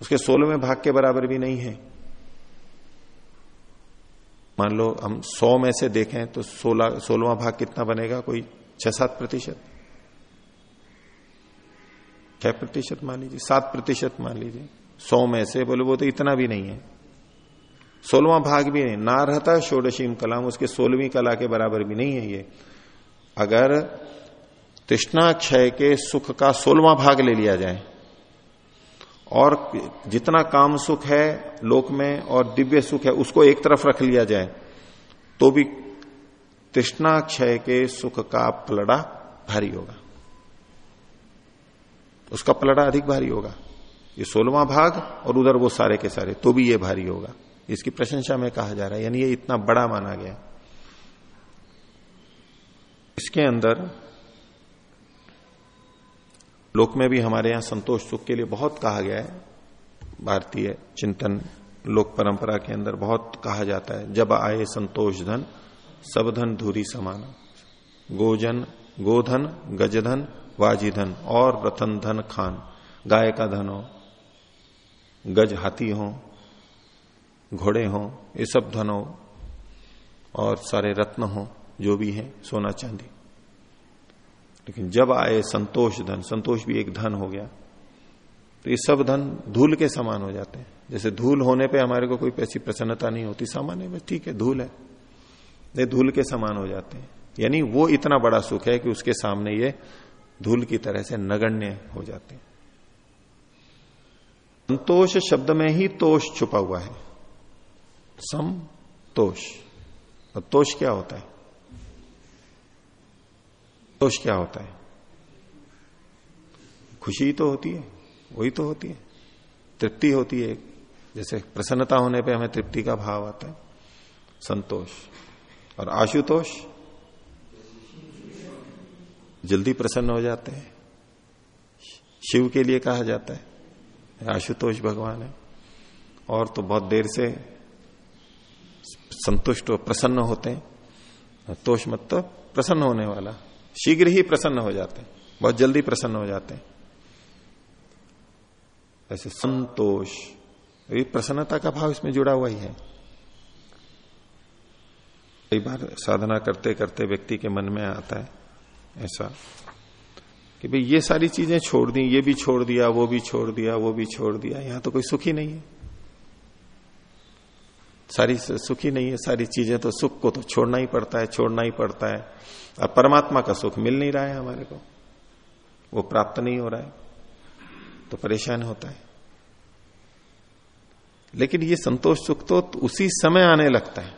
उसके सोलहवें भाग के बराबर भी नहीं है। मान लो, हम सौ में से देखें तो सोलह, सोलहवा भाग कितना बनेगा? कोई छह सात प्रतिशत। छह प्रतिशत मान लीजिए, सात प्रतिशत मान लीजिए। सौ में से, बोले, वो तो इतना भी नहीं है। सोलवा भाग भी नहीं। ना रहता षोडशीम कलाम, उसके सोलहवीं कला के बराबर भी नहीं है ये। अगर तृष्णा क्षय के सुख का सोलवा भाग ले लिया जाए, और जितना काम सुख है लोक में और दिव्य सुख है, उसको एक तरफ़ रख लिया जाए तो भी तृष्णा क्षय के सुख का पलड़ा भारी होगा। उसका पलड़ा अधिक भारी होगा। ये सोलवा भाग और उधर वो सारे के सारे तो भी ये भारी होगा। इसकी प्रशंसा में कहा जा रहा है, यानी ये इतना बड़ा माना गया। इसके अंदर लोक में भी हमारे यहाँ संतोष सुख के लिए बहुत कहा गया है। भारतीय चिंतन लोक परंपरा के अंदर बहुत कहा जाता है। जब आए संतोष धन, सब धन धूरी समान। गोजन, गोधन, गजधन, वाजीधन और रतन धन खान। गाय का धन हो, गज हाथी हो, घोड़े हो, ये सब धन हो और सारे रत्न हो। जो भी है, सोना चांदी। लेकिन जब आए संतोष धन, संतोष भी एक धन हो गया तो ये सब धन धूल के समान हो जाते हैं। जैसे धूल होने पे हमारे को कोई ऐसी प्रसन्नता नहीं होती, सामान्य बस ठीक है, धूल है। ये धूल के समान हो जाते हैं। यानी वो इतना बड़ा सुख है कि उसके सामने ये धूल की तरह से नगण्य हो जाते हैं। संतोष शब्द में ही तोष छुपा हुआ है। सम तोष और तोष क्या होता है? तोष क्या होता है? खुशी तो होती है, वही तो होती है। तृप्ति होती है जैसे प्रसन्नता होने पे हमें तृप्ति का भाव आता है। संतोष और आशुतोष जल्दी प्रसन्न हो जाते हैं। शिव के लिए कहा जाता है, आशुतोष भगवान है। और तो बहुत देर से संतुष्ट और प्रसन्न होते हैं। तोष मतलब प्रसन्न होने वाला। शीघ्र ही प्रसन्न हो जाते हैं। बहुत जल्दी प्रसन्न हो जाते हैं। ऐसे संतोष, ये प्रसन्नता का भाव इसमें जुड़ा हुआ ही है। कई बार साधना करते करते व्यक्ति के मन में आता है ऐसा कि भाई ये सारी चीज़ें छोड़ दी, ये भी छोड़ दिया, वो भी छोड़ दिया, वो भी छोड़ दिया, यहाँ तो कोई सुखी नहीं है। सारी सुखी नहीं है, सारी चीज़ें तो सुख को तो छोड़ना ही पड़ता है, छोड़ना ही पड़ता है। अब परमात्मा का सुख मिल नहीं रहा है हमारे को। वो प्राप्त नहीं हो रहा है तो परेशान होता है। लेकिन ये संतोष सुख तो उसी समय आने लगता है।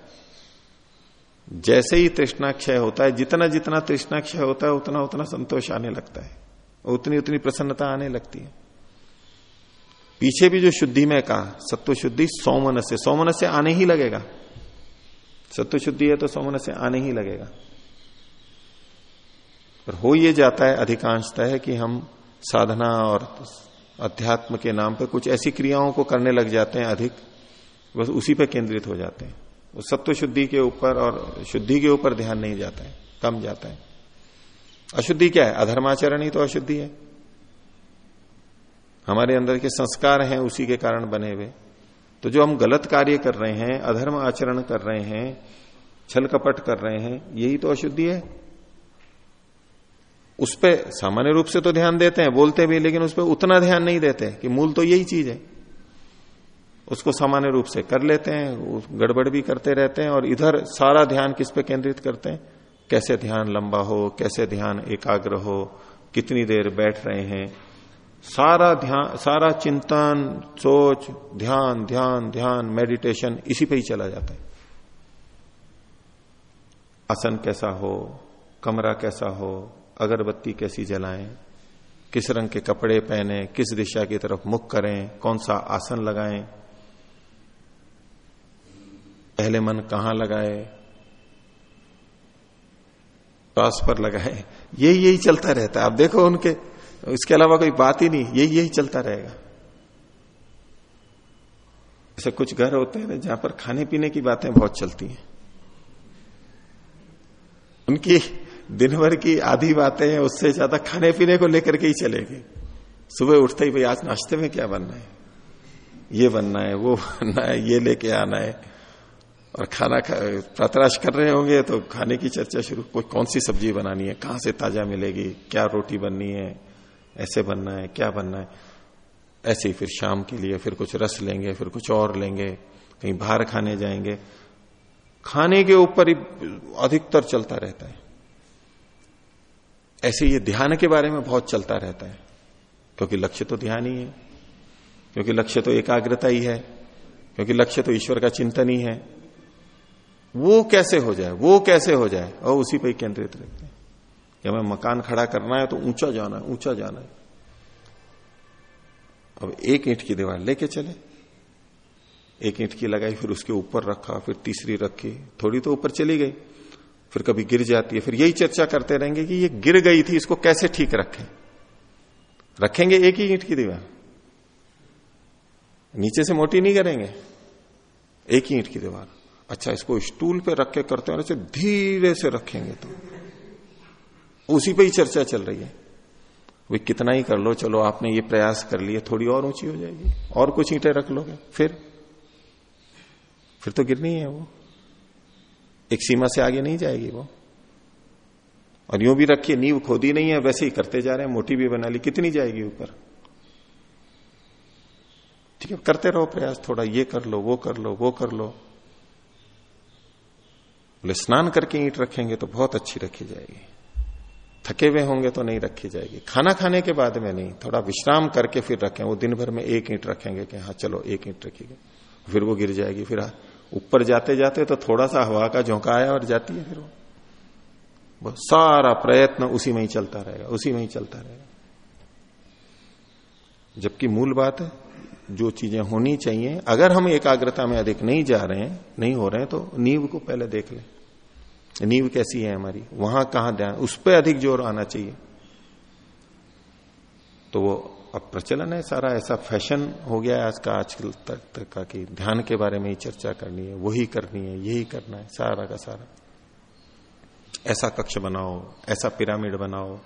जैसे ही तृष्णा क्षय होता है, जितना जितना तृष्णा क्षय होता है, उतना उतना संतोष आने लगता है। उतनी उतनी प्रसन्नता आने लगती है। पीछे भी जो शुद्धि में कहा सत्व शुद्धि सौमन से सौमन से आने ही लगेगा। सत्व शुद्धि है तो सौमन से आने ही लगेगा। पर हो ये जाता है अधिकांशतः कि हम साधना और अध्यात्म के नाम पर कुछ ऐसी क्रियाओं को करने लग जाते हैं अधिक, बस उसी पर केंद्रित हो जाते हैं। वो सत्व शुद्धि के ऊपर और शुद्धि के ऊपर ध्यान नहीं जाता है, कम जाता है। अशुद्धि क्या है? अधर्माचरण ही तो अशुद्धि है। हमारे अंदर के संस्कार हैं, उसी के कारण बने हुए। तो जो हम गलत कार्य कर रहे हैं, अधर्म आचरण कर रहे हैं, छल कपट कर रहे हैं, यही तो अशुद्धि है। उस पर सामान्य रूप से तो ध्यान देते हैं, बोलते भी लेकिन उस पर उतना ध्यान नहीं देते कि मूल तो यही चीज़ है। उसको सामान्य रूप से कर लेते हैं गड़बड़ भी करते रहते हैं और इधर सारा ध्यान किस पे केंद्रित करते हैं? कैसे ध्यान लंबा हो, कैसे ध्यान एकाग्र हो, कितनी देर बैठ रहे हैं सारा ध्यान, सारा चिंतन, सोच, ध्यान ध्यान ध्यान मेडिटेशन इसी पे ही चला जाता है। आसन कैसा हो, कमरा कैसा हो, अगरबत्ती कैसी जलाएँ, किस रंग के कपड़े पहने, किस दिशा की तरफ़ मुख करें, कौन सा आसन लगाएँ, पहले मन कहाँ लगाए श्वास पर लगाए यही यही चलता रहता है। आप देखो उनके इसके अलावा कोई बात ही नहीं यही यही चलता रहेगा। ऐसे कुछ घर होते हैं जहाँ पर खाने पीने की बातें बहुत चलती हैं। उनकी दिन भर की आधी बातें हैं उससे ज़्यादा खाने पीने को लेकर के ही चलेगी। सुबह उठते ही भाई आज नाश्ते में क्या बनना है? ये बनना है वो बनना है ये लेके आना है। और खाना खा, प्रतराश कर रहे होंगे तो खाने की चर्चा शुरू कोई कौन सी सब्ज़ी बनानी है कहाँ से ताज़ा मिलेगी क्या रोटी बननी है? ऐसे बनना है, क्या बनना है? ऐसे ही फिर शाम के लिए फिर कुछ रस लेंगे, फिर कुछ और लेंगे, कहीं बाहर खाने जाएँगे। खाने के ऊपर ही अधिकतर चलता रहता है। ऐसे ये ध्यान के बारे में बहुत चलता रहता है, क्योंकि लक्ष्य तो ध्यान ही है, क्योंकि लक्ष्य तो एकाग्रता ही है, क्योंकि लक्ष्य तो ईश्वर का चिंतन ही है। वो कैसे हो जाए, वो कैसे हो जाए, और उसी पर केंद्रित रहते हैं। कि हमें मकान खड़ा करना है तो ऊँचा जाना है, ऊँचा जाना है। अब एक ईंट की दीवार लेके चले। एक ईंट की लगाई, फिर उसके ऊपर रखा, फिर तीसरी रखी, थोड़ी तो ऊपर चली गई। फिर कभी गिर जाती है, फिर यही चर्चा करते रहेंगे कि ये गिर गई थी, इसको कैसे ठीक रखें? रखेंगे एक ही ईंट की दीवार। नीचे से मोटी नहीं करेंगे। एक ही ईंट की दीवार। अच्छा इसको स्टूल पे रख के करते हैं ऐसे धीरे से रखेंगे तो। उसी पे ही चर्चा चल रही है। वे कितना ही कर लो, चलो आपने ये प्रयास कर लिए, थोड़ी और ऊँची हो जाएगी, और कुछ ईंटें रख लोगे, फिर। फिर तो गिरनी है वो। एक सीमा से आगे नहीं जाएगी वो। और यूँ भी रखिए, नींव खोदी नहीं है, वैसे ही करते जा रहे हैं, मोटी भी बना ली, कितनी जाएगी ऊपर? ठीक है, करते रहो प्रयास थोड़ा, ये कर लो, वो कर लो, वो कर लो। बोले, स्नान करके ईंट रखेंगे तो बहुत अच्छी रखी जाएगी। थके हुए होंगे तो नहीं रखी जाएगी। खाना खाने के बाद में नहीं, थोड़ा विश्राम करके फिर रखें। वो दिन भर में एक ईंट रखेंगे कि हाँ चलो, एक ईंट रखिएगा। फिर वो गिर जाएगी। फिर ऊपर जाते जाते तो थोड़ा सा हवा का झोंका आया और जाती है फिर वो सारा प्रयत्न उसी में ही चलता रहेगा, उसी में ही चलता रहेगा। जबकि मूल बात है, जो चीज़ें होनी चाहिए, अगर हम एकाग्रता में अधिक नहीं जा रहे हैं, नहीं हो रहे हैं तो नींव को पहले देख लें। नींव कैसी है हमारी? वहाँ कहाँ ध्यान? उस पर अधिक ज़ोर आना चाहिए। तो वो अब प्रचलन है सारा, ऐसा फ़ैशन हो गया है आज का, आजकल तक तक का कि ध्यान के बारे में ही चर्चा करनी है, वही करनी है, यही करना है, सारा का सारा। ऐसा कक्ष बनाओ, ऐसा पिरामिड बनाओ,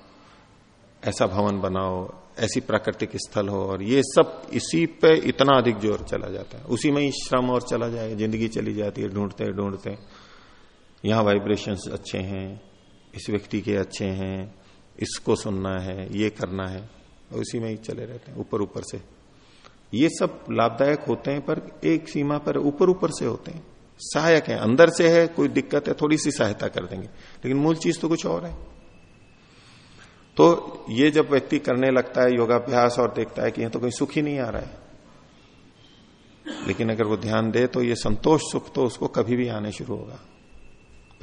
ऐसा भवन बनाओ, ऐसी प्राकृतिक स्थल हो, और ये सब इसी पे इतना अधिक ज़ोर चला जाता है। उसी में ही श्रम और चला जाए ज़िंदगी चली जाती है, ढूंढते ढूंढते। यहाँ वाइब्रेशन अच्छे हैं, इस व्यक्ति के अच्छे हैं, इसको सुनना है, ये करना है उसी में ही चले रहते हैं, ऊपर ऊपर से। ये सब लाभदायक होते हैं, पर एक सीमा पर ऊपर ऊपर से होते हैं। सहायक है, अंदर से है, कोई दिक्कत है, थोड़ी सी सहायता कर देंगे। लेकिन मूल चीज़ तो कुछ और है। तो ये जब व्यक्ति करने लगता है, योगाभ्यास, और देखता है कि यह तो कोई सुख ही नहीं आ रहा है। लेकिन अगर वो ध्यान दे तो ये संतोष, सुख तो उसको कभी भी आने शुरू होगा।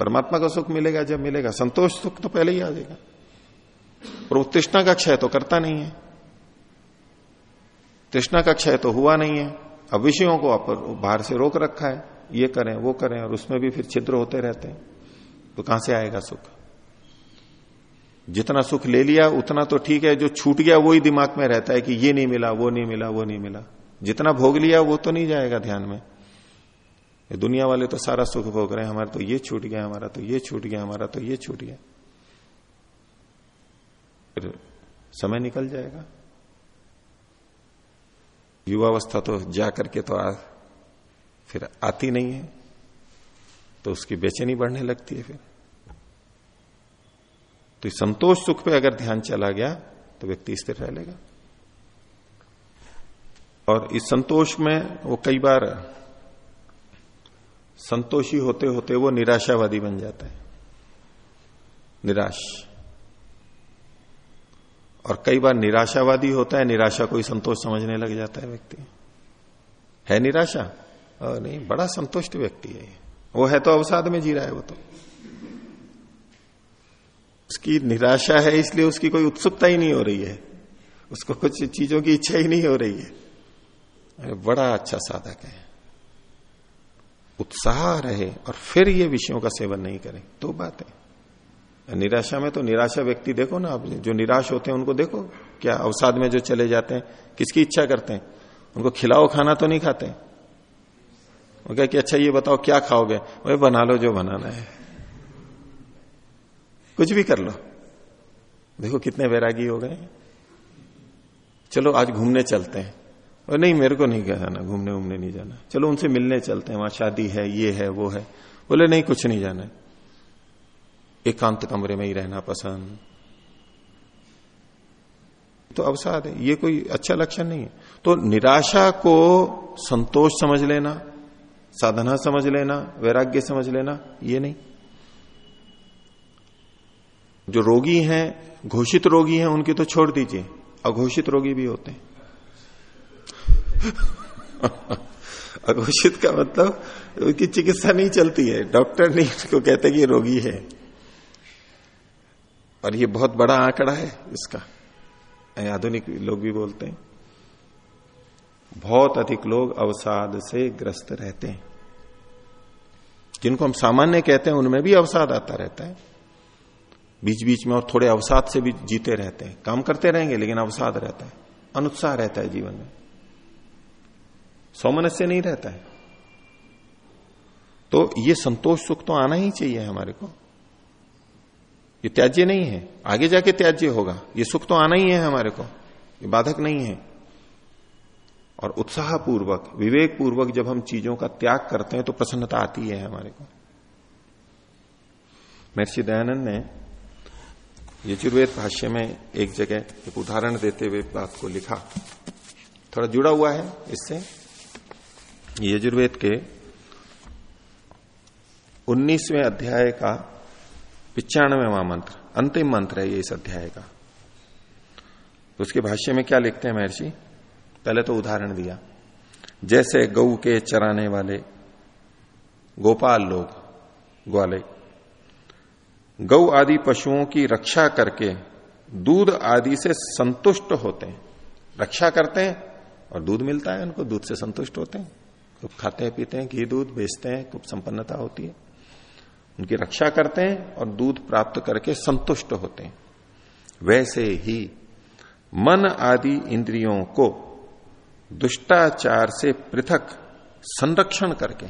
परमात्मा का सुख मिलेगा, जब मिलेगा। संतोष सुख तो पहले ही आ जाएगा। और वो तृष्णा का क्षय तो करता नहीं है। तृष्णा का क्षय तो हुआ नहीं है। अब विषयों को आप बाहर से रोक रखा है। ये करें, वो करें और उसमें भी फिर छिद्र होते रहते हैं। तो कहाँ से आएगा सुख? जितना सुख ले लिया, उतना तो ठीक है। जो छूट गया वही दिमाग में रहता है कि ये नहीं मिला, वो नहीं मिला, वो नहीं मिला। जितना भोग लिया, वो तो नहीं जाएगा ध्यान में। दुनिया वाले तो सारा सुख भोग रहे हैं हमारा तो ये छूट गया हमारा तो ये छूट गया हमारा तो ये छूट गया। फिर समय निकल जाएगा। युवावस्था तो जा करके तो आ, फिर आती नहीं है तो उसकी बेचैनी बढ़ने लगती है फिर। तो संतोष सुख पे अगर ध्यान चला गया तो व्यक्ति स्थिर रह लेगा। और इस संतोष में वो कई बार संतोषी होते होते वो निराशावादी बन जाता है। निराश। और कई बार निराशावादी होता है, निराशा को ही संतोष समझने लग जाता है व्यक्ति। है निराशा? और नहीं, बड़ा संतुष्ट व्यक्ति है वो है तो अवसाद में जी रहा है वो तो। उसकी निराशा है इसलिए उसकी कोई उत्सुकता ही नहीं हो रही है। उसको कुछ चीज़ों की इच्छा ही नहीं हो रही है। बड़ा अच्छा साधक है। उत्साह रहे और फिर ये विषयों का सेवन नहीं करें। तो बात। है निराशा में तो निराशा व्यक्ति देखो ना आप, जो निराश होते हैं उनको देखो क्या अवसाद में जो चले जाते हैं, किसकी इच्छा करते हैं। उनको खिलाओ, खाना तो नहीं खाते। वो क्या कि अच्छा ये बताओ, क्या खाओगे? वही बना लो जो बनाना है। कुछ भी कर लो। देखो कितने वैरागी हो गए। चलो आज घूमने चलते हैं। और नहीं, मेरे को नहीं जाना घूमने उमने नहीं जाना। चलो उनसे मिलने चलते हैं, वहाँ शादी है, ये है, वो है। बोले, नहीं, कुछ नहीं जाना है। एकांत कमरे में ही रहना पसंद। तो अवसाद है, ये कोई अच्छा लक्षण नहीं है। तो निराशा को संतोष समझ लेना, साधना समझ लेना, वैराग्य समझ लेना, ये नहीं। जो रोगी हैं, घोषित रोगी हैं, उनकी तो छोड़ दीजिए, अघोषित रोगी भी होते हैं। अघोषित का मतलब उसकी चिकित्सा नहीं चलती है। डॉक्टर नहीं, उसको कहते कि रोगी है। और ये बहुत बड़ा आंकड़ा है इसका। आधुनिक लोग भी बोलते हैं। बहुत अधिक लोग अवसाद से ग्रस्त रहते हैं। जिनको हम सामान्य कहते हैं, उनमें भी अवसाद आता रहता है। बीच बीच में और थोड़े अवसाद से भी जीते रहते हैं। काम करते रहेंगे, लेकिन अवसाद रहता है। अनुत्साह रहता है जीवन में। सौमनस्य नहीं रहता है। तो ये संतोष सुख तो आना ही चाहिए हमारे को। ये त्याज्य नहीं है। आगे जाके त्याज्य होगा। ये सुख तो आना ही है हमारे को। ये बाधक नहीं है। और उत्साह पूर्वक विवेक पूर्वक जब हम चीज़ों का त्याग करते हैं तो प्रसन्नता आती है हमारे को। महर्षि दयानंद ने यजुर्वेद भाष्य में एक जगह एक उदाहरण देते हुए बात को लिखा। थोड़ा जुड़ा हुआ है इससे। यजुर्वेद के 19वें अध्याय का पिचानवेवा मंत्र, अंतिम मंत्र है ये इस अध्याय का। उसके भाष्य में क्या लिखते हैं महर्षि? पहले तो उदाहरण दिया। जैसे गऊ के चराने वाले गोपाल लोग, ग्वाले गौ आदि पशुओं की रक्षा करके दूध आदि से संतुष्ट होते हैं। रक्षा करते हैं और दूध मिलता है उनको, दूध से संतुष्ट होते हैं। खूब खाते हैं, पीते हैं, घी, दूध बेचते हैं, खूब संपन्नता होती है। उनकी रक्षा करते हैं और दूध प्राप्त करके संतुष्ट होते हैं। वैसे ही मन आदि इंद्रियों को दुष्टाचार से पृथक संरक्षण करके,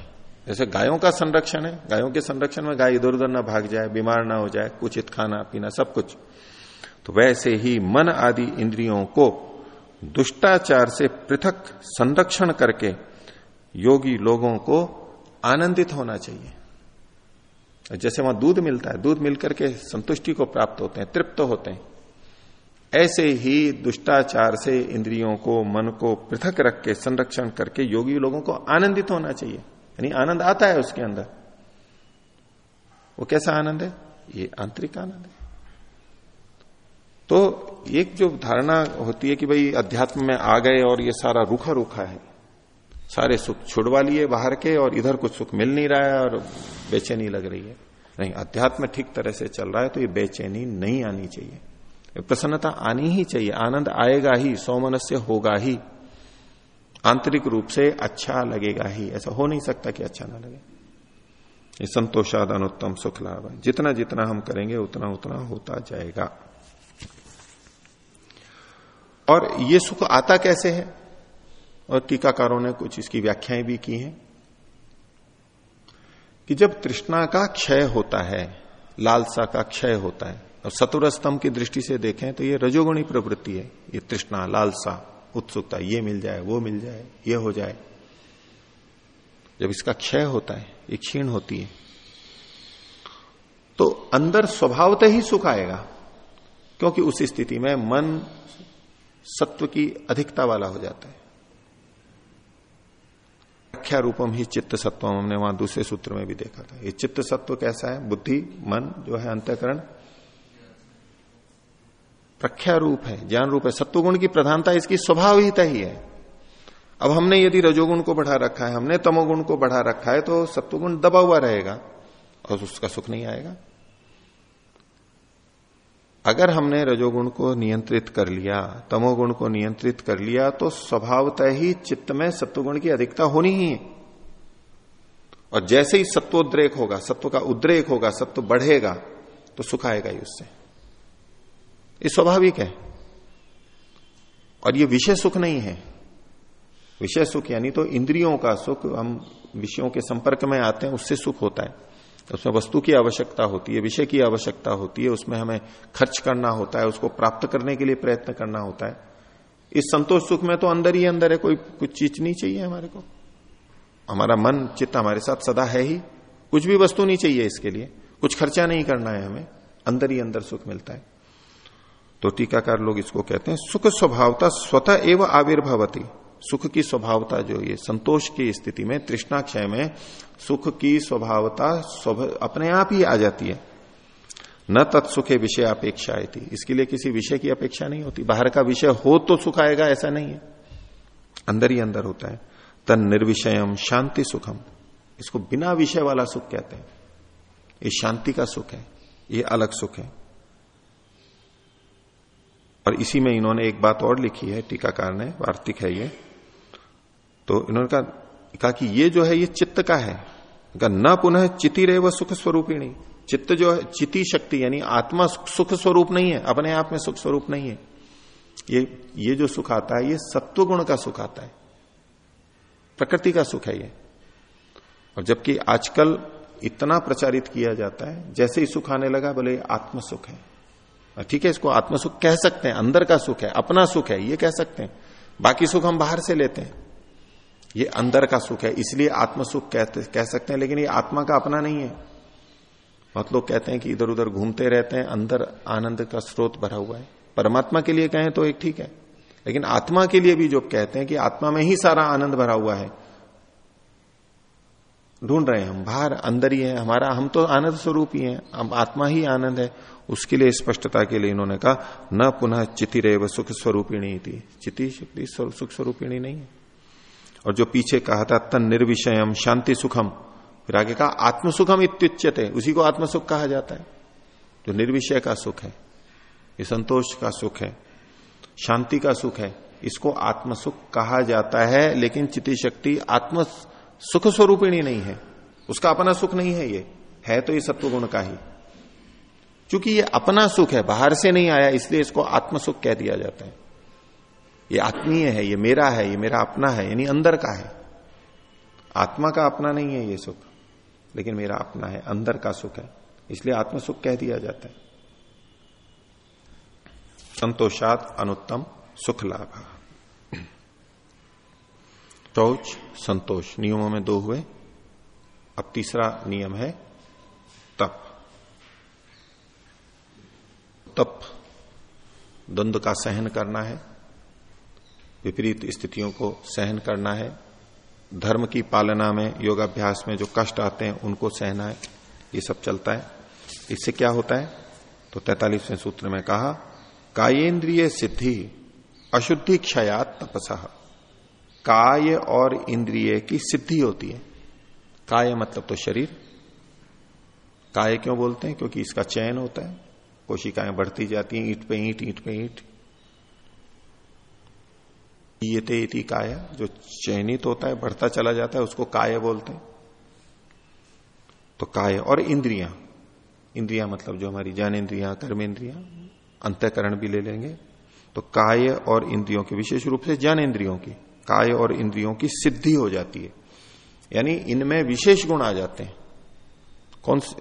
जैसे गायों का संरक्षण है, गायों के संरक्षण में गाय इधर उधर ना भाग जाए, बीमार ना हो जाए कुछ खाना, पीना, सब कुछ। तो वैसे ही मन आदि इंद्रियों को दुष्टाचार से पृथक संरक्षण करके योगी लोगों को आनंदित होना चाहिए। जैसे वहाँ दूध मिलता है, दूध मिलकर के संतुष्टि को प्राप्त होते हैं, तृप्त होते हैं। ऐसे ही दुष्टाचार से इंद्रियों को, मन को पृथक रख के, संरक्षण करके योगी लोगों को आनंदित होना चाहिए। यानी आनंद आता है उसके अंदर। वो कैसा आनंद है? ये आंतरिक आनंद है। तो एक जो धारणा होती है कि भाई अध्यात्म में आ गए और ये सारा रूखा रूखा है सारे सुख छुड़वा लिए बाहर के और इधर कुछ सुख मिल नहीं रहा है और बेचैनी लग रही है। नहीं, अध्यात्म ठीक तरह से चल रहा है तो ये बेचैनी नहीं आनी चाहिए। प्रसन्नता आनी ही चाहिए। आनंद आएगा ही, सौमनस्य होगा ही। आंतरिक रूप से अच्छा लगेगा ही। ऐसा हो नहीं सकता कि अच्छा ना लगे। ये संतोषाद अनुत्तम सुख लाभ जितना जितना हम करेंगे, उतना उतना होता जाएगा। और ये सुख आता कैसे है? और टीकाकारों ने कुछ इसकी व्याख्याएँ भी की हैं कि जब तृष्णा का क्षय होता है, लालसा का क्षय होता है, और सतुर स्तंभ की दृष्टि से देखें तो ये रजोगुणी प्रवृत्ति है, ये तृष्णा, लालसा, उत्सुकता, ये मिल जाए, वो मिल जाए, ये हो जाए। जब इसका क्षय होता है, ये क्षीण होती है तो अंदर स्वभावतः ही सुख आएगा, क्योंकि उस स्थिति में मन सत्व की अधिकता वाला हो जाता है। व्याख्या रूपम ही चित्त सत्व हमने वहाँ दूसरे सूत्र में भी देखा था। ये चित्त सत्व कैसा है? बुद्धि, मन जो है, अंतकरण प्रख्या रूप है ज्ञान रूप है। सत्वगुण की प्रधानता इसकी स्वभाव ही है। अब हमने यदि रजोगुण को बढ़ा रखा है, हमने तमोगुण को बढ़ा रखा है तो सत्वगुण दबा हुआ रहेगा और उसका सुख नहीं आएगा। अगर हमने रजोगुण को नियंत्रित कर लिया, तमोगुण को नियंत्रित कर लिया तो स्वभावतः ही चित्त में सत्वगुण की अधिकता होनी ही है। और जैसे ही सत्वोद्रेक होगा, सत्व का उद्रेक होगा, सत्व बढ़ेगा तो सुख आएगा ही उससे। ये स्वाभाविक है। और ये विषय सुख नहीं है। विषय सुख यानी तो इंद्रियों का सुख, हम विषयों के संपर्क में आते हैं, उससे सुख होता है। उसमें वस्तु की आवश्यकता होती है, विषय की आवश्यकता होती है, उसमें हमें खर्च करना होता है, उसको प्राप्त करने के लिए प्रयत्न करना होता है। इस संतोष सुख में तो अंदर ही अंदर है, कोई कुछ चीज़ नहीं चाहिए हमारे को। हमारा मन, चित्त हमारे साथ सदा है ही। कुछ भी वस्तु नहीं चाहिए इसके लिए। कुछ खर्चा नहीं करना है हमें। अंदर ही अंदर सुख मिलता है। तो टीकाकार लोग इसको कहते हैं, सुख स्वभावता स्वतः एवं आविर्भवती। सुख की स्वभावता जो ये संतोष की स्थिति में तृष्णा क्षय में सुख की स्वभावता अपने आप ही आ जाती है। न तत्सुखे विषय अपेक्षा आई थी इसके लिए किसी विषय की अपेक्षा नहीं होती। बाहर का विषय हो तो सुख आएगा ऐसा नहीं है। अंदर ही अंदर होता है। तन निर्विषयम शांति सुखम। इसको बिना विषय वाला सुख कहते हैं। ये शांति का सुख है। ये अलग सुख है। और इसी में इन्होंने एक बात और लिखी है टीकाकार ने वार्तिक है ये। तो इन्होंने कहा, कि ये जो है ये चित्त का है। न पुनः चिति रहे वह सुख स्वरूपिणी चित्त जो है, चिति शक्ति, यानी आत्मा सुख स्वरूप नहीं है, अपने आप में सुख स्वरूप नहीं है। ये ये जो सुख आता है, ये सत्व गुण का सुख आता है। प्रकृति का सुख है ये। और जबकि आजकल इतना प्रचारित किया जाता है, जैसे ही सुख आने लगा बोले आत्म सुख है। ठीक है, इसको आत्म सुख कह सकते हैं, अंदर का सुख है, अपना सुख है, ये कह सकते हैं। बाकी सुख हम बाहर से लेते हैं। ये अंदर का सुख है, इसलिए आत्म सुख कहते, कह सकते हैं, लेकिन ये आत्मा का अपना नहीं है। बहुत लोग कहते हैं कि इधर उधर घूमते रहते हैं, अंदर आनंद का स्रोत भरा हुआ है। परमात्मा के लिए कहें तो एक ठीक है, लेकिन आत्मा के लिए भी जो कहते हैं कि आत्मा में ही सारा आनंद भरा हुआ है। ढूंढ रहे हैं हम, बाहर अंदर ही है, हमारा, हम तो आनंद स्वरूप ही है, हम आत्मा ही आनंद है। उसके लिए स्पष्टता के लिए इन्होंने कहा, न पुनः चितिरे व सुख स्वरूपिणी थी चिति शक्ति सुख स्वरूपिणी नहीं है। और जो पीछे कहा था, तन निर्विषयम, शांति सुखम। फिर आगे कहा आत्म आत्मसुखम इत्युच्यते। उसी को आत्मसुख कहा जाता है। जो निर्विषय का सुख है, ये संतोष का सुख है, शांति का सुख है, इसको आत्मसुख कहा जाता है, लेकिन चिति शक्ति आत्म सुख स्वरूपिणी नहीं है। उसका अपना सुख नहीं है ये। है तो ये सत्वगुण का ही। क्योंकि ये अपना सुख है, बाहर से नहीं आया, इसलिए इसको आत्म सुख कह दिया जाता है। ये आत्मीय है, ये मेरा है, ये मेरा अपना है, यानी अंदर का है। आत्मा का अपना नहीं है ये सुख, लेकिन मेरा अपना है, अंदर का सुख है। इसलिए आत्म सुख कह दिया जाता है। संतोषात अनुत्तम सुख लाभ। शौच संतोष। नियमों में दो हुए। अब तीसरा नियम है तप। तप। द्वंद का सहन करना है। विपरीत स्थितियों को सहन करना है। धर्म की पालना में, योगाभ्यास में जो कष्ट आते हैं, उनको सहना है। ये सब चलता है। इससे क्या होता है? तो तैतालीसवें सूत्र में कहा कायेन्द्रिय सिद्धि अशुद्धि क्षयात तपसह काय और इंद्रिय की सिद्धि होती है। काय मतलब तो शरीर। काय क्यों बोलते हैं? क्योंकि इसका चयन होता है। कोशिकाएँ बढ़ती जाती हैं, ईट पे ईट ईट पे ईट। इति काय, जो चयनित होता है, बढ़ता चला जाता है, उसको काय बोलते हैं। तो काय और इंद्रियाँ। इंद्रिया मतलब जो हमारी ज्ञान इंद्रिया, कर्म इंद्रिया, अंतकरण भी ले लेंगे। तो काय और इंद्रियों की विशेष रूप से ज्ञान इंद्रियों की, काय और इंद्रियों की सिद्धि हो जाती है। यानी इनमें विशेष गुण आ जाते हैं। कौन से,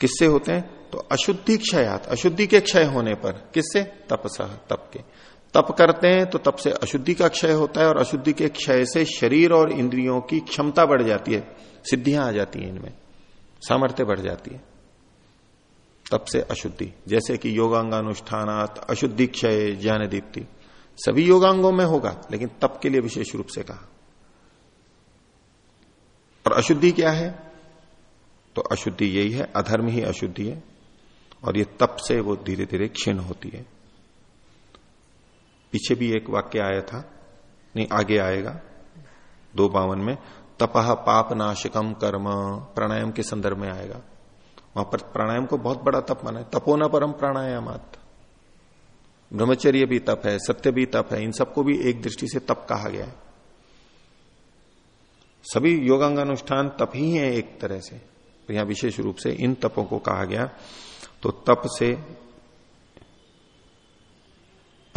किससे होते हैं? तो अशुद्धि क्षयात, अशुद्धि के क्षय होने पर। किससे? तपसह तप के। तप करते हैं तो तप से अशुद्धि का क्षय होता है और अशुद्धि के क्षय से शरीर और इंद्रियों की क्षमता बढ़ जाती है, सिद्धियाँ आ जाती हैं इनमें, सामर्थ्य बढ़ जाती है। तप से अशुद्धि, जैसे कि योगांगानुष्ठानात अशुद्धि क्षय ज्ञान दीप्ति, सभी योगांगों में होगा, लेकिन तप के लिए विशेष रूप से कहा। और अशुद्धि क्या है? तो अशुद्धि यही है, अधर्म ही अशुद्धि है, और ये तप से वो धीरे धीरे क्षीण होती है। पीछे भी एक वाक्य आया था, नहीं, आगे आएगा, दो बावन में तपह पाप नाशकम कर्म, प्राणायाम के संदर्भ में आएगा। वहाँ पर प्राणायाम को बहुत बड़ा तप माना है, तपो न परम प्राणायामात। ब्रह्मचर्य भी तप है, सत्य भी तप है, इन सबको भी एक दृष्टि से तप कहा गया है। सभी योगांगानुष्ठान तप ही है एक तरह से, यहाँ विशेष रूप से इन तपों को कहा गया। तो तप से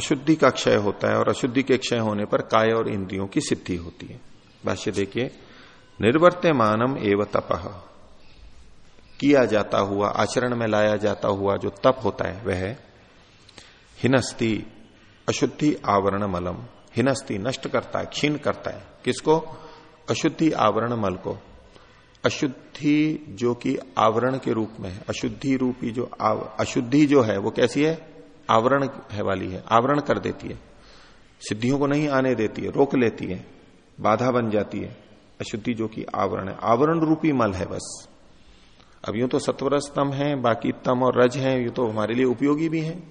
अशुद्धि का क्षय होता है और अशुद्धि के क्षय होने पर काय और इंद्रियों की सिद्धि होती है। भाष्य देखिए निर्वर्त्यमानम एवं तप। किया जाता हुआ, आचरण में लाया जाता हुआ जो तप होता है, वह हिनस्ती, अशुद्धि आवरण मलम। हिनस्ती नष्ट करता है, क्षीण करता है। किसको? अशुद्धि आवरण मल को। अशुद्धि जो कि आवरण के रूप में है। अशुद्धि रूपी जो अशुद्धि जो है, वो कैसी है? आवरण है वाली है, आवरण कर देती है। सिद्धियों को नहीं आने देती है, रोक लेती है, बाधा बन जाती है। अशुद्धि जो कि आवरण है, आवरण रूपी मल है बस। अब यूँ तो सत्वर स्तम है, बाकी तम और रज है, ये तो हमारे लिए उपयोगी भी है।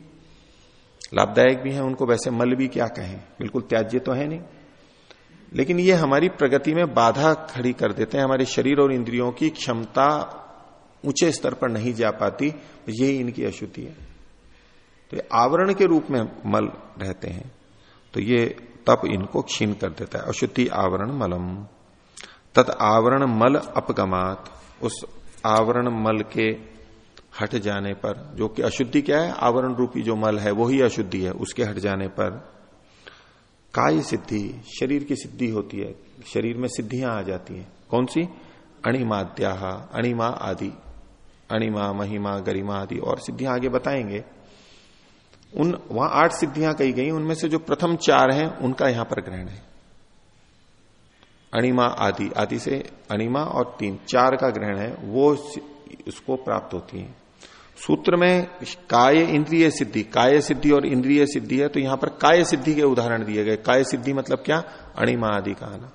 लाभदायक भी है, उनको वैसे मल भी क्या कहें? बिल्कुल त्याज्य तो है नहीं। लेकिन ये हमारी प्रगति में बाधा खड़ी कर देते हैं, हमारे शरीर और इंद्रियों की क्षमता ऊँचे स्तर पर नहीं जा पाती यही इनकी अशुद्धि है। तो आवरण के रूप में मल रहते हैं तो ये तप इनको क्षीण कर देता है। अशुद्धि आवरण मलम। तत् आवरण मल अपगमात। उस आवरण मल के हट जाने पर, जो कि अशुद्धि क्या है? आवरण रूपी जो मल है, वही अशुद्धि है। उसके हट जाने पर काय सिद्धि? शरीर की सिद्धि होती है। शरीर में सिद्धियाँ आ जाती हैं। कौन सी? अणिमाद्या अणिमा आदि। अणिमा, महिमा, गरिमा आदि। और सिद्धियाँ आगे बताएँगे। उन, वहाँ आठ सिद्धियाँ कही गई, उनमें से जो प्रथम चार हैं, उनका यहाँ पर ग्रहण है। अणिमा, आदि। आदि से अणिमा और तीन। चार का ग्रहण है, वो उसको प्राप्त होती है। सूत्र में काय इंद्रिय सिद्धि, काय सिद्धि और इंद्रिय सिद्धि है तो यहाँ पर काय सिद्धि के उदाहरण दिए गए। काय सिद्धि मतलब क्या? अणिमा, आदि का आना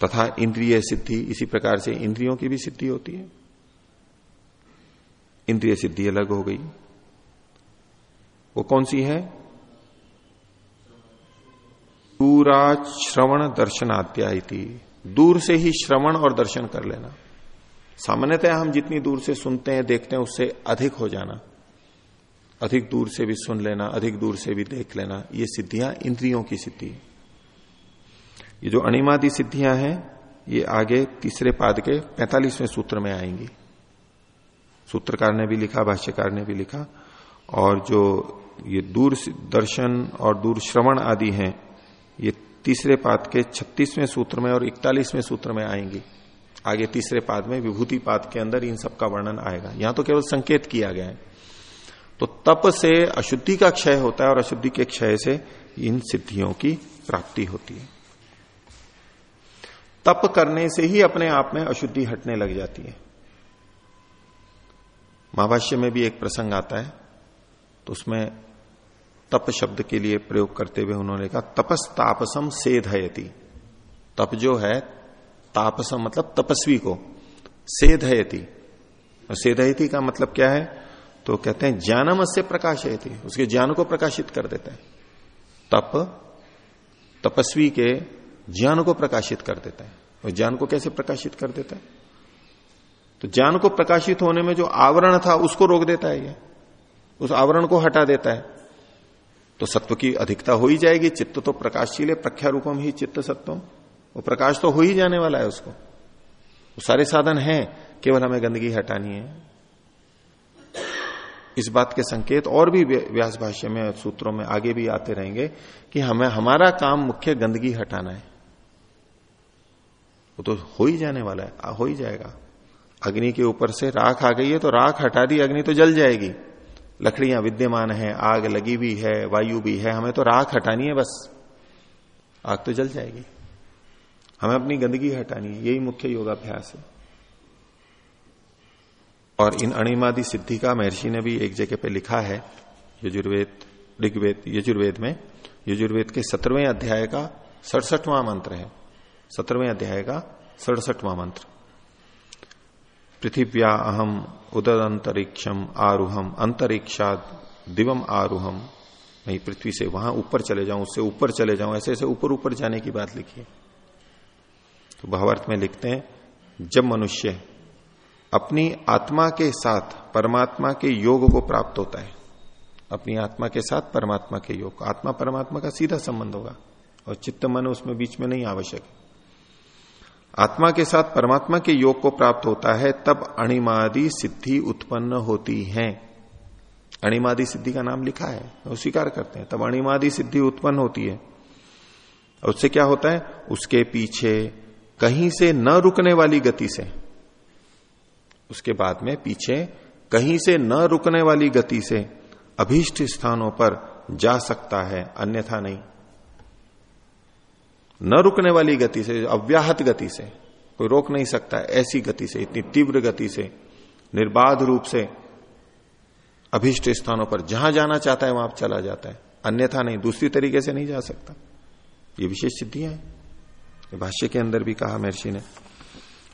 तथा इंद्रिय सिद्धि, इसी प्रकार से इंद्रियों की भी सिद्धि होती है। इंद्रिय सिद्धि अलग हो गई। वो कौन सी है? दूरा श्रवण दर्शनात्यायती। दूर से ही श्रवण और दर्शन कर लेना। सामान्यतः हम जितनी दूर से सुनते हैं, देखते हैं, उससे अधिक हो जाना। अधिक दूर से भी सुन लेना, अधिक दूर से भी देख लेना, ये सिद्धियाँ इंद्रियों की सिद्धि। ये जो अणिमादि सिद्धियाँ हैं, ये आगे तीसरे पाद के पैंतालीसवें सूत्र में आएँगी। सूत्रकार ने भी लिखा, भाष्यकार ने भी लिखा, और जो ये दूर दर्शन और दूर श्रवण आदि हैं। ये तीसरे पाद के छत्तीसवें सूत्र में और इकतालीसवें सूत्र में आएँगी। आगे तीसरे पाद में, विभूति पाद के अंदर इन सब का वर्णन आएगा। यहाँ तो केवल संकेत किया गया है। तो तप से अशुद्धि का क्षय होता है और अशुद्धि के क्षय से इन सिद्धियों की प्राप्ति होती है। तप करने से ही अपने आप में अशुद्धि हटने लग जाती है। महाभाष्य में भी एक प्रसंग आता है तो उसमें तप शब्द के लिए प्रयोग करते हुए उन्होंने कहा, तपस तापसम सेधयती। तप जो है, तापसम मतलब तपस्वी को, सेधयती। सेधयती का मतलब क्या है? तो कहते हैं, ज्ञानम से प्रकाशयती। उसके ज्ञान को प्रकाशित कर देता है। तप, तपस्वी के ज्ञान को प्रकाशित कर देता है। और ज्ञान को कैसे प्रकाशित कर देता है? तो ज्ञान को प्रकाशित होने में जो आवरण था, उसको रोक देता है ये। उस आवरण को हटा देता है। तो सत्व की अधिकता हो ही जाएगी, चित्त तो प्रकाशशील है प्रख्या रूपम ही चित्त सत्वम। वो प्रकाश तो हो ही जाने वाला है उसको। वो सारे साधन हैं, केवल हमें गंदगी हटानी है। इस बात के संकेत और भी व्यास भाष्य में सूत्रों में आगे भी आते रहेंगे कि हमें, हमारा काम मुख्य गंदगी हटाना है। वो तो हो ही जाने वाला है हो ही जाएगा। अग्नि के ऊपर से राख आ गई है तो राख हटा दी, अग्नि तो जल जाएगी। लकड़ियाँ विद्यमान है, आग लगी भी है, वायु भी है, हमें तो राख हटानी है बस। आग तो जल जाएगी। हमें अपनी गंदगी हटानी है, यही मुख्य योगाभ्यास है। और इन अणिमादि सिद्धि का महर्षि ने भी एक जगह पे लिखा है, यजुर्वेद, ऋग्वेद, यजुर्वेद में। यजुर्वेद के सत्रहवें अध्याय का सड़सठवां मंत्र है। सत्रहवें अध्याय का सड़सठवां मंत्र। पृथिव्या अहम उदर अंतरिक्षम आरूहम अंतरिक्षाद दिवम आरूहम। मैं पृथ्वी से वहाँ ऊपर चले जाऊँ, उससे ऊपर चले जाऊँ, ऐसे ऐसे ऊपर ऊपर जाने की बात लिखी तो भावार्थ में लिखते हैं, जब मनुष्य अपनी आत्मा के साथ, परमात्मा के योग को प्राप्त होता है, अपनी आत्मा के साथ परमात्मा के योग, आत्मा परमात्मा का सीधा संबंध होगा, और चित्त मन उसमें बीच में नहीं आवश्यक आत्मा के साथ परमात्मा के योग को प्राप्त होता है, तब अणिमादि सिद्धि उत्पन्न होती है। अणिमादि सिद्धि का नाम लिखा है वो स्वीकार करते हैं। तब अणिमादि सिद्धि उत्पन्न होती है। उससे क्या होता है? उसके पीछे कहीं से न रुकने वाली गति से, उसके बाद में पीछे कहीं से न रुकने वाली गति से अभीष्ट स्थानों पर जा सकता है, अन्यथा नहीं। न रुकने वाली गति से, अव्याहत गति से, कोई रोक नहीं सकता ऐसी गति से, इतनी तीव्र गति से, निर्बाध रूप से, अभीष्ट स्थानों पर, जहाँ जाना चाहता है, वहाँ चला जाता है। अन्यथा नहीं, दूसरी तरीके से नहीं जा सकता। ये विशेष सिद्धियाँ हैं। भाष्य के अंदर भी कहा महर्षि ने।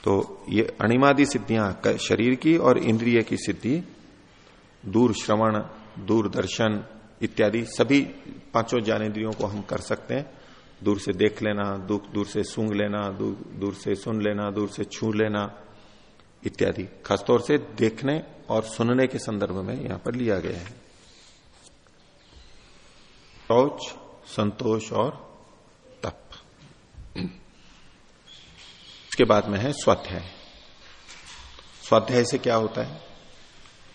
तो ये अणिमादि सिद्धियाँ शरीर की और इंद्रिय की सिद्धि, दूर श्रवण, दूरदर्शन, इत्यादि, सभी पाँचों ज्ञानेन्द्रियों को हम कर सकते हैं। दूर से देख लेना दुख दूर से सूंघ लेना, दूर दूर से सुन लेना, दूर से छू लेना, इत्यादि। खासतौर से देखने और सुनने के संदर्भ में यहाँ पर लिया गया है। शौच, संतोष और तप। उसके बाद में है स्वाध्याय। स्वाध्याय से क्या होता है?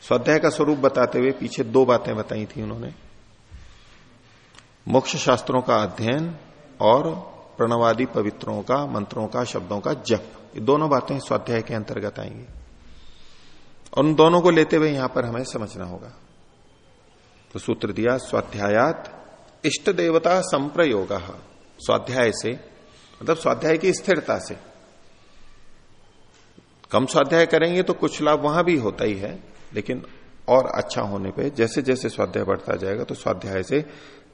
स्वाध्याय का स्वरूप बताते हुए पीछे दो बातें बताई थी उन्होंने। मोक्ष शास्त्रों का अध्ययन और प्रणवादि पवित्रों का, मंत्रों का, शब्दों का जप। ये दोनों बातें स्वाध्याय के अंतर्गत आएँगी। और उन दोनों को लेते हुए यहाँ पर हमें समझना होगा। तो सूत्र दिया, स्वाध्यायात इष्ट देवता संप्रयोग। स्वाध्याय से मतलब स्वाध्याय की स्थिरता से। कम स्वाध्याय करेंगे तो कुछ लाभ वहाँ भी होता ही है, लेकिन और अच्छा होने पे जैसे जैसे स्वाध्याय बढ़ता जाएगा तो स्वाध्याय से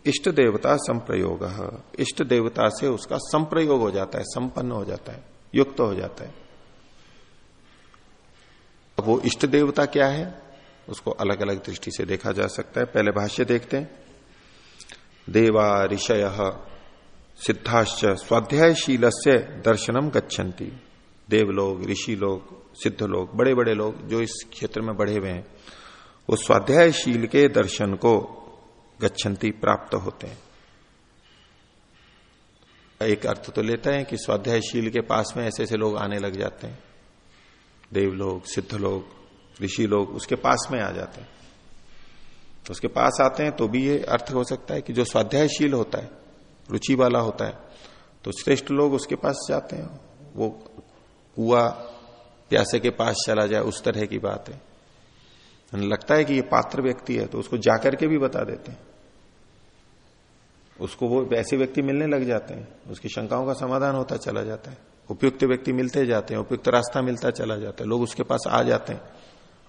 इष्ट देवता संप्रयोग। इष्ट देवता से उसका संप्रयोग हो जाता है, संपन्न हो जाता है, युक्त हो जाता है। अब वो इष्ट देवता क्या है? उसको अलग अलग दृष्टि से देखा जा सकता है। पहले भाष्य देखते हैं। देवा ऋषय सिद्धाश्च स्वाध्यायशील से दर्शनम गच्छन्ति। देव लोग ऋषि लोग सिद्ध लोग बड़े बड़े लोग जो इस क्षेत्र में बढ़े हुए हैं, वो स्वाध्यायशील के दर्शन को गच्छन्ति, प्राप्त होते हैं। एक अर्थ तो लेता है कि स्वाध्यायशील के पास में ऐसे ऐसे लोग आने लग जाते हैं। देव लोग, सिद्ध लोग, ऋषि लोग उसके पास में आ जाते हैं। तो उसके पास आते हैं तो भी ये अर्थ हो सकता है कि जो स्वाध्यायशील होता है, रुचि वाला होता है तो श्रेष्ठ लोग उसके पास जाते हैं। वो कुआ, प्यासे के पास चला जाए, उस तरह की बात है। लगता है कि ये पात्र व्यक्ति है तो उसको जाकर के भी बता देते हैं। उसको वो ऐसे व्यक्ति मिलने लग जाते हैं, उसकी शंकाओं का समाधान होता चला जाता है। उपयुक्त व्यक्ति मिलते जाते हैं, उपयुक्त रास्ता मिलता चला जाता है, लोग उसके पास आ जाते हैं,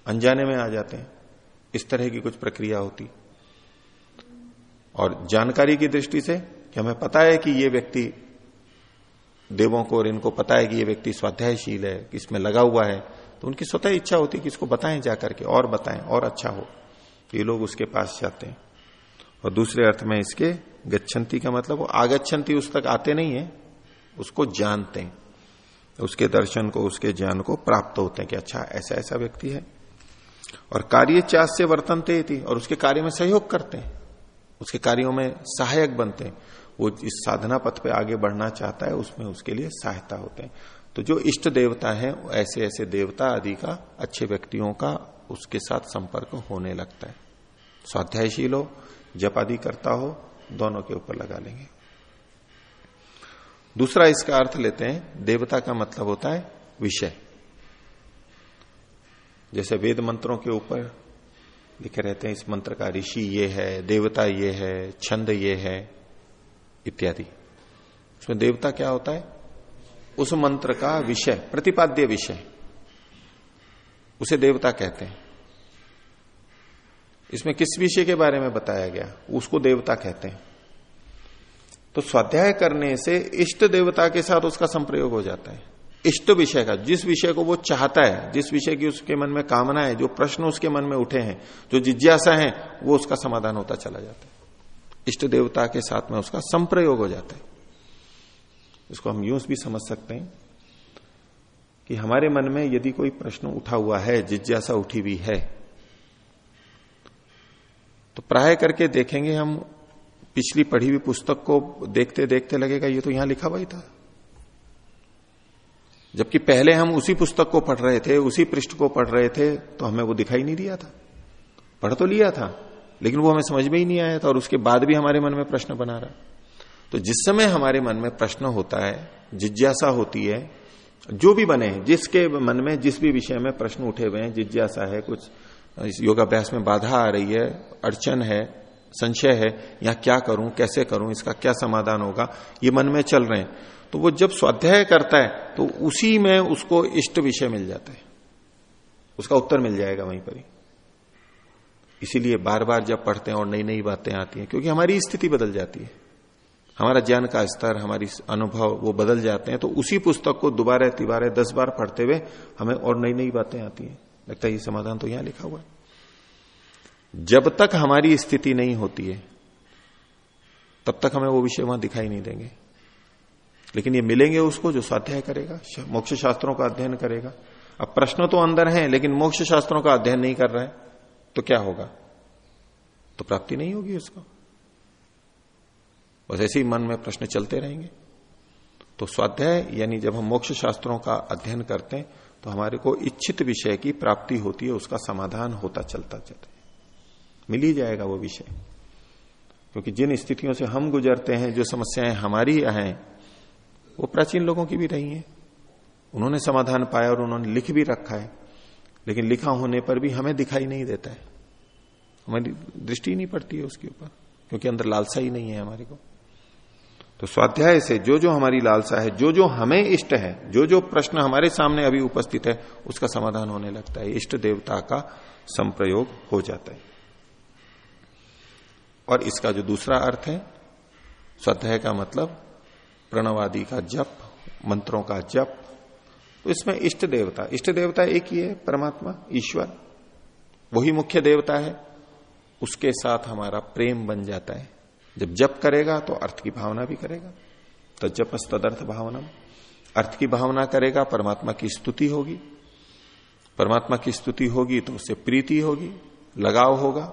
अनजाने में आ जाते हैं। इस तरह की कुछ प्रक्रिया होती। और जानकारी की दृष्टि से कि हमें पता है कि ये व्यक्ति देवों को और इनको पता है कि ये व्यक्ति स्वाध्यायशील है इसमें लगा हुआ है तो उनकी स्वतः इच्छा होती है कि इसको बताएँ जाकर के, और बताएँ, और अच्छा हो तो ये लोग उसके पास जाते हैं। और दूसरे अर्थ में इसके गच्छन्ति का मतलब वो आगच्छन्ति उस तक आते नहीं है, उसको जानते हैं। उसके दर्शन को, उसके ज्ञान को प्राप्त होते हैं कि अच्छा ऐसा ऐसा व्यक्ति है। और कार्य चास से वर्तनते थी और उसके कार्य में सहयोग करते हैं। उसके कार्यों में सहायक बनते हैं। वो इस साधना पथ पे आगे बढ़ना चाहता है, उसमें उसके लिए सहायता होते हैं। तो जो इष्ट देवता है, ऐसे ऐसे देवता आदि का, अच्छे व्यक्तियों का उसके साथ संपर्क होने लगता है। स्वाध्यायशील हो जप आदि करता हो, दोनों के ऊपर लगा लेंगे। दूसरा इसका अर्थ लेते हैं, देवता का मतलब होता है विषय। जैसे वेद मंत्रों के ऊपर लिखे रहते हैं, इस मंत्र का ऋषि ये है, देवता ये है, छंद ये है, इत्यादि। उसमें देवता क्या होता है? उस मंत्र का विषय, प्रतिपाद्य विषय। उसे देवता कहते हैं। इसमें किस विषय के बारे में बताया गया? उसको देवता कहते हैं। तो स्वाध्याय करने से इष्ट देवता के साथ उसका संप्रयोग हो जाता है। इष्ट विषय का, जिस विषय को वो चाहता है, जिस विषय की उसके मन में कामना है, जो प्रश्न उसके मन में उठे हैं, जो जिज्ञासा है, वो उसका समाधान होता चला जाता है। इष्ट देवता के साथ में उसका संप्रयोग हो जाता है। इसको हम यूँ भी समझ सकते हैं कि हमारे मन में यदि कोई प्रश्न उठा हुआ है, जिज्ञासा उठी हुई है तो प्राय करके देखेंगे हम, पिछली पढ़ी हुई पुस्तक को देखते देखते लगेगा, ये तो यहाँ लिखा हुआ ही था। जबकि पहले हम उसी पुस्तक को पढ़ रहे थे, उसी पृष्ठ को पढ़ रहे थे तो हमें वो दिखाई नहीं दिया था। पढ़ तो लिया था, लेकिन वो हमें समझ में ही नहीं आया था, और उसके बाद भी हमारे मन में प्रश्न बना रहा। तो जिस समय हमारे मन में प्रश्न होता है, जिज्ञासा होती है, जो भी बने, जिसके मन में जिस भी विषय में प्रश्न उठे हुए हैं, जिज्ञासा है कुछ योगाभ्यास में बाधा आ रही है, अड़चन है, संशय है या क्या करूँ, कैसे करूँ, इसका क्या समाधान होगा, ये मन में चल रहे हैं। तो वो जब स्वाध्याय करता है तो उसी में उसको इष्ट विषय मिल जाता है। उसका उत्तर मिल जाएगा वहीं पर ही। इसीलिए बार बार जब पढ़ते हैं और नई नई बातें आती हैं, क्योंकि हमारी स्थिति बदल जाती है। हमारा ज्ञान का स्तर, हमारी अनुभव, वो बदल जाते हैं तो उसी पुस्तक को दोबारा तिबारे दस बार पढ़ते हुए हमें और नई नई बातें आती हैं। लगता है ये समाधान तो यहाँ लिखा हुआ है। जब तक हमारी स्थिति नहीं होती है, तब तक हमें वो विषय वहाँ दिखाई नहीं देंगे। लेकिन ये मिलेंगे उसको जो स्वाध्याय करेगा मोक्ष शास्त्रों का अध्ययन करेगा। अब प्रश्न तो अंदर है, लेकिन मोक्ष शास्त्रों का अध्ययन नहीं कर रहा है तो क्या होगा? तो प्राप्ति नहीं होगी उसको। बस ऐसे ही मन में प्रश्न चलते रहेंगे। तो स्वाध्याय, यानी जब हम मोक्ष शास्त्रों का अध्ययन करते हैं तो हमारे को इच्छित विषय की प्राप्ति होती है, उसका समाधान होता चलता चलता मिल ही जाएगा वो विषय। क्योंकि जिन स्थितियों से हम गुजरते हैं, जो समस्याएँ हमारी हैं, वो प्राचीन लोगों की भी रही है। उन्होंने समाधान पाया और उन्होंने लिख भी रखा है। लेकिन लिखा होने पर भी हमें दिखाई नहीं देता है। हमारी दृष्टि नहीं पड़ती है उसके ऊपर, क्योंकि अंदर लालसा ही नहीं है हमारे को। तो स्वाध्याय से जो जो हमारी लालसा है, जो जो हमें इष्ट है, जो जो प्रश्न हमारे सामने अभी उपस्थित है, उसका समाधान होने लगता है। इष्ट देवता का संप्रयोग हो जाता है। और इसका जो दूसरा अर्थ है, स्वाध्याय का मतलब प्रणवादि का जप, मंत्रों का जप। तो इसमें इष्ट देवता इष्ट देवता एक ही है, परमात्मा, ईश्वर। वही मुख्य देवता है, उसके साथ हमारा प्रेम बन जाता है। जब जप करेगा तो अर्थ की भावना भी करेगा। तो जप तदर्थ भावना। अर्थ की भावना करेगा, परमात्मा की स्तुति होगी। परमात्मा की स्तुति होगी तो उससे प्रीति होगी, लगाव होगा।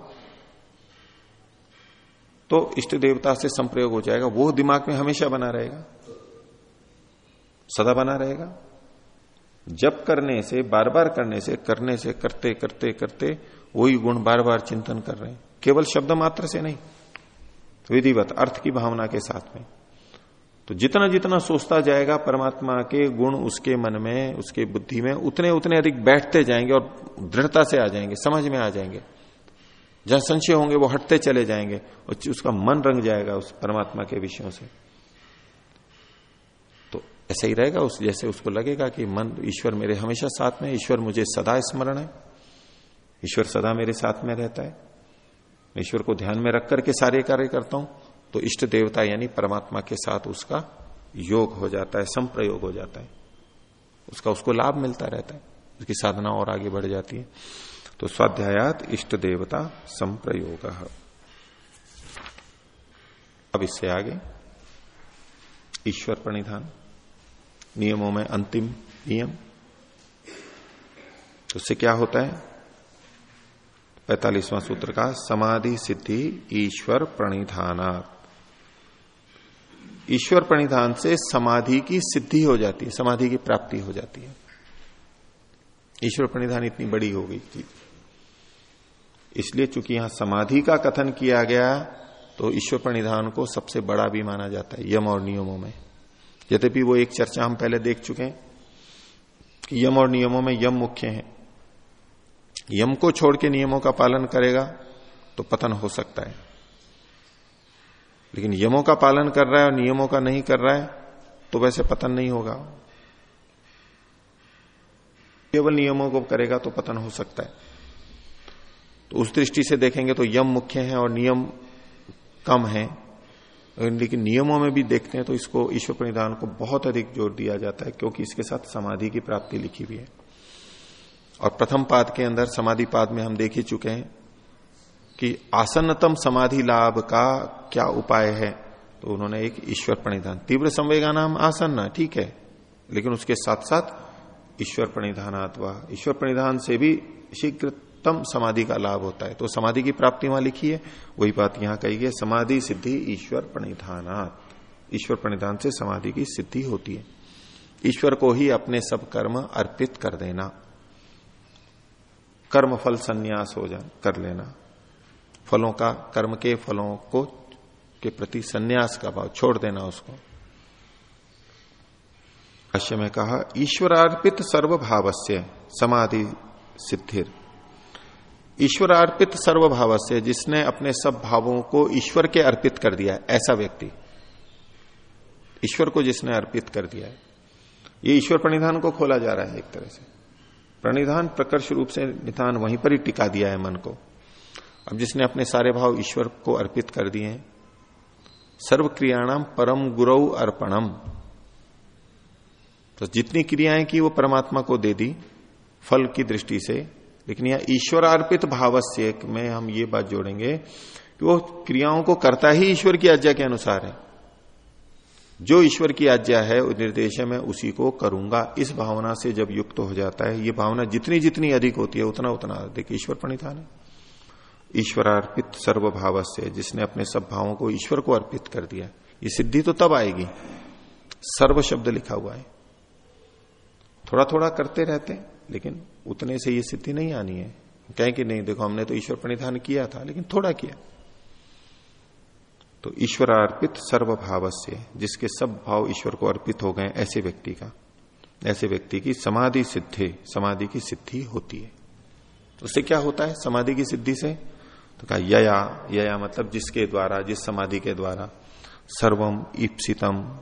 तो इष्ट देवता से संप्रयोग हो जाएगा। वो दिमाग में हमेशा बना रहेगा। सदा बना रहेगा। जब करने से बार बार करने से करने से, करते करते करते वही गुण बार बार चिंतन कर रहे हैं। केवल शब्द मात्र से नहीं। विधिवत, अर्थ की भावना के साथ में। तो जितना जितना सोचता जाएगा परमात्मा के गुण उसके मन में, उसके बुद्धि में, उतने उतने अधिक बैठते जाएँगे और दृढ़ता से आ जाएँगे, समझ में आ जाएँगे। जहाँ संशय होंगे वो हटते चले जाएँगे और उसका मन रंग जाएगा उस परमात्मा के विषयों से। तो ऐसा ही रहेगा उस, जैसे उसको लगेगा कि मन, ईश्वर मेरे हमेशा साथ में, ईश्वर मुझे सदा स्मरण है। ईश्वर सदा मेरे साथ में रहता है। ईश्वर को ध्यान में रख करके सारे कार्य करता हूँ तो इष्ट देवता यानी परमात्मा के साथ उसका योग हो जाता है, संप्रयोग हो जाता है। उसका उसको लाभ मिलता रहता है, उसकी साधना और आगे बढ़ जाती है। तो स्वाध्यायात इष्ट देवता संप्रयोग। अब इससे आगे, ईश्वर प्रणिधान, नियमों में अंतिम नियम। तो उससे क्या होता है? पैतालीसवां सूत्र का, समाधि सिद्धि ईश्वर प्रणिधानात। ईश्वर प्रणिधान से समाधि की सिद्धि हो जाती है, समाधि की प्राप्ति हो जाती है। ईश्वर प्रणिधान इतनी बड़ी हो गई चीज़। इसलिए चूँकि यहाँ समाधि का कथन किया गया तो ईश्वर प्रणिधान को सबसे बड़ा भी माना जाता है, यम और नियमों में। यद्यपि वो एक चर्चा हम पहले देख चुके हैं कि यम और नियमों में यम मुख्य है। यम को छोड़ के नियमों का पालन करेगा तो पतन हो सकता है। लेकिन यमों का पालन कर रहा है और नियमों का नहीं कर रहा है तो वैसे पतन नहीं होगा। केवल नियमों को करेगा तो पतन हो सकता है। तो उस दृष्टि से देखेंगे तो यम मुख्य है और नियम कम है। लेकिन नियमों में भी देखते हैं तो इसको ईश्वर प्रणिधान को बहुत अधिक ज़ोर दिया जाता है, क्योंकि इसके साथ समाधि की प्राप्ति लिखी हुई है। और प्रथम पाद के अंदर समाधि पाद में हम देख ही चुके हैं कि आसन्नतम समाधि लाभ का क्या उपाय है। तो उन्होंने एक ईश्वर प्रणिधान, तीव्र संवेगा नाम आसन्न, ठीक है। लेकिन उसके साथ साथ ईश्वर प्रणिधानात्वा ईश्वर प्रणिधान से भी शीघ्रतम समाधि का लाभ होता है। तो समाधि की प्राप्ति वहाँ लिखी है। वही बात यहाँ कही है समाधि सिद्धि ईश्वर प्रणिधानात। ईश्वर प्रणिधान से समाधि की सिद्धि होती है। ईश्वर को ही अपने सब कर्म अर्पित कर देना। कर्म फल संन्यास हो जा, कर लेना। फलों का, कर्म के फलों को, के प्रति संन्यास का भाव छोड़ देना उसको। भाष्य में कहा, ईश्वरार्पित से समाधि सिद्धिर। ईश्वरार्पित सर्वभाव से जिसने अपने सब भावों को ईश्वर के अर्पित कर दिया ऐसा व्यक्ति। ईश्वर को जिसने अर्पित कर दिया है। ये ईश्वर प्रणिधान को खोला जा रहा है एक तरह से। प्रणिधान प्रकर्ष रूप से निधान वहीं पर ही टिका दिया है मन को। अब जिसने अपने सारे भाव ईश्वर को अर्पित कर दिए हैं सर्व क्रियाणाम परम गुरु अर्पणम। तो जितनी क्रियाएँ की वो परमात्मा को दे दी, फल की दृष्टि से, लेकिन यह ईश्वर अर्पित भावस्य में हम ये बात जोड़ेंगे कि वो क्रियाओं को करता ही ईश्वर की आज्ञा के अनुसार है। जो ईश्वर की आज्ञा है निर्देश है मैं उसी को करूँगा। इस भावना से जब युक्त हो जाता है, ये भावना जितनी जितनी अधिक होती है, उतना उतना अधिक ईश्वर प्रणिधान है। ईश्वरार्पित सर्वभाव से जिसने अपने सब भावों को ईश्वर को अर्पित कर दिया, ये सिद्धि तो तब आएगी। सर्व शब्द लिखा हुआ है। थोड़ा थोड़ा करते रहते लेकिन उतने से ये सिद्धि नहीं आनी है। कहें कि नहीं, देखो, हमने तो ईश्वर प्रणिधान किया था, लेकिन थोड़ा किया। तो ईश्वर अर्पित सर्व भाव से जिसके सब भाव ईश्वर को अर्पित हो गए ऐसे व्यक्ति का। ऐसे व्यक्ति की समाधि सिद्धि, समाधि की सिद्धि होती है। उससे क्या होता है? समाधि की सिद्धि से? तो कहा, यया यया मतलब जिसके द्वारा, जिस समाधि के द्वारा। सर्वम ईप्सितम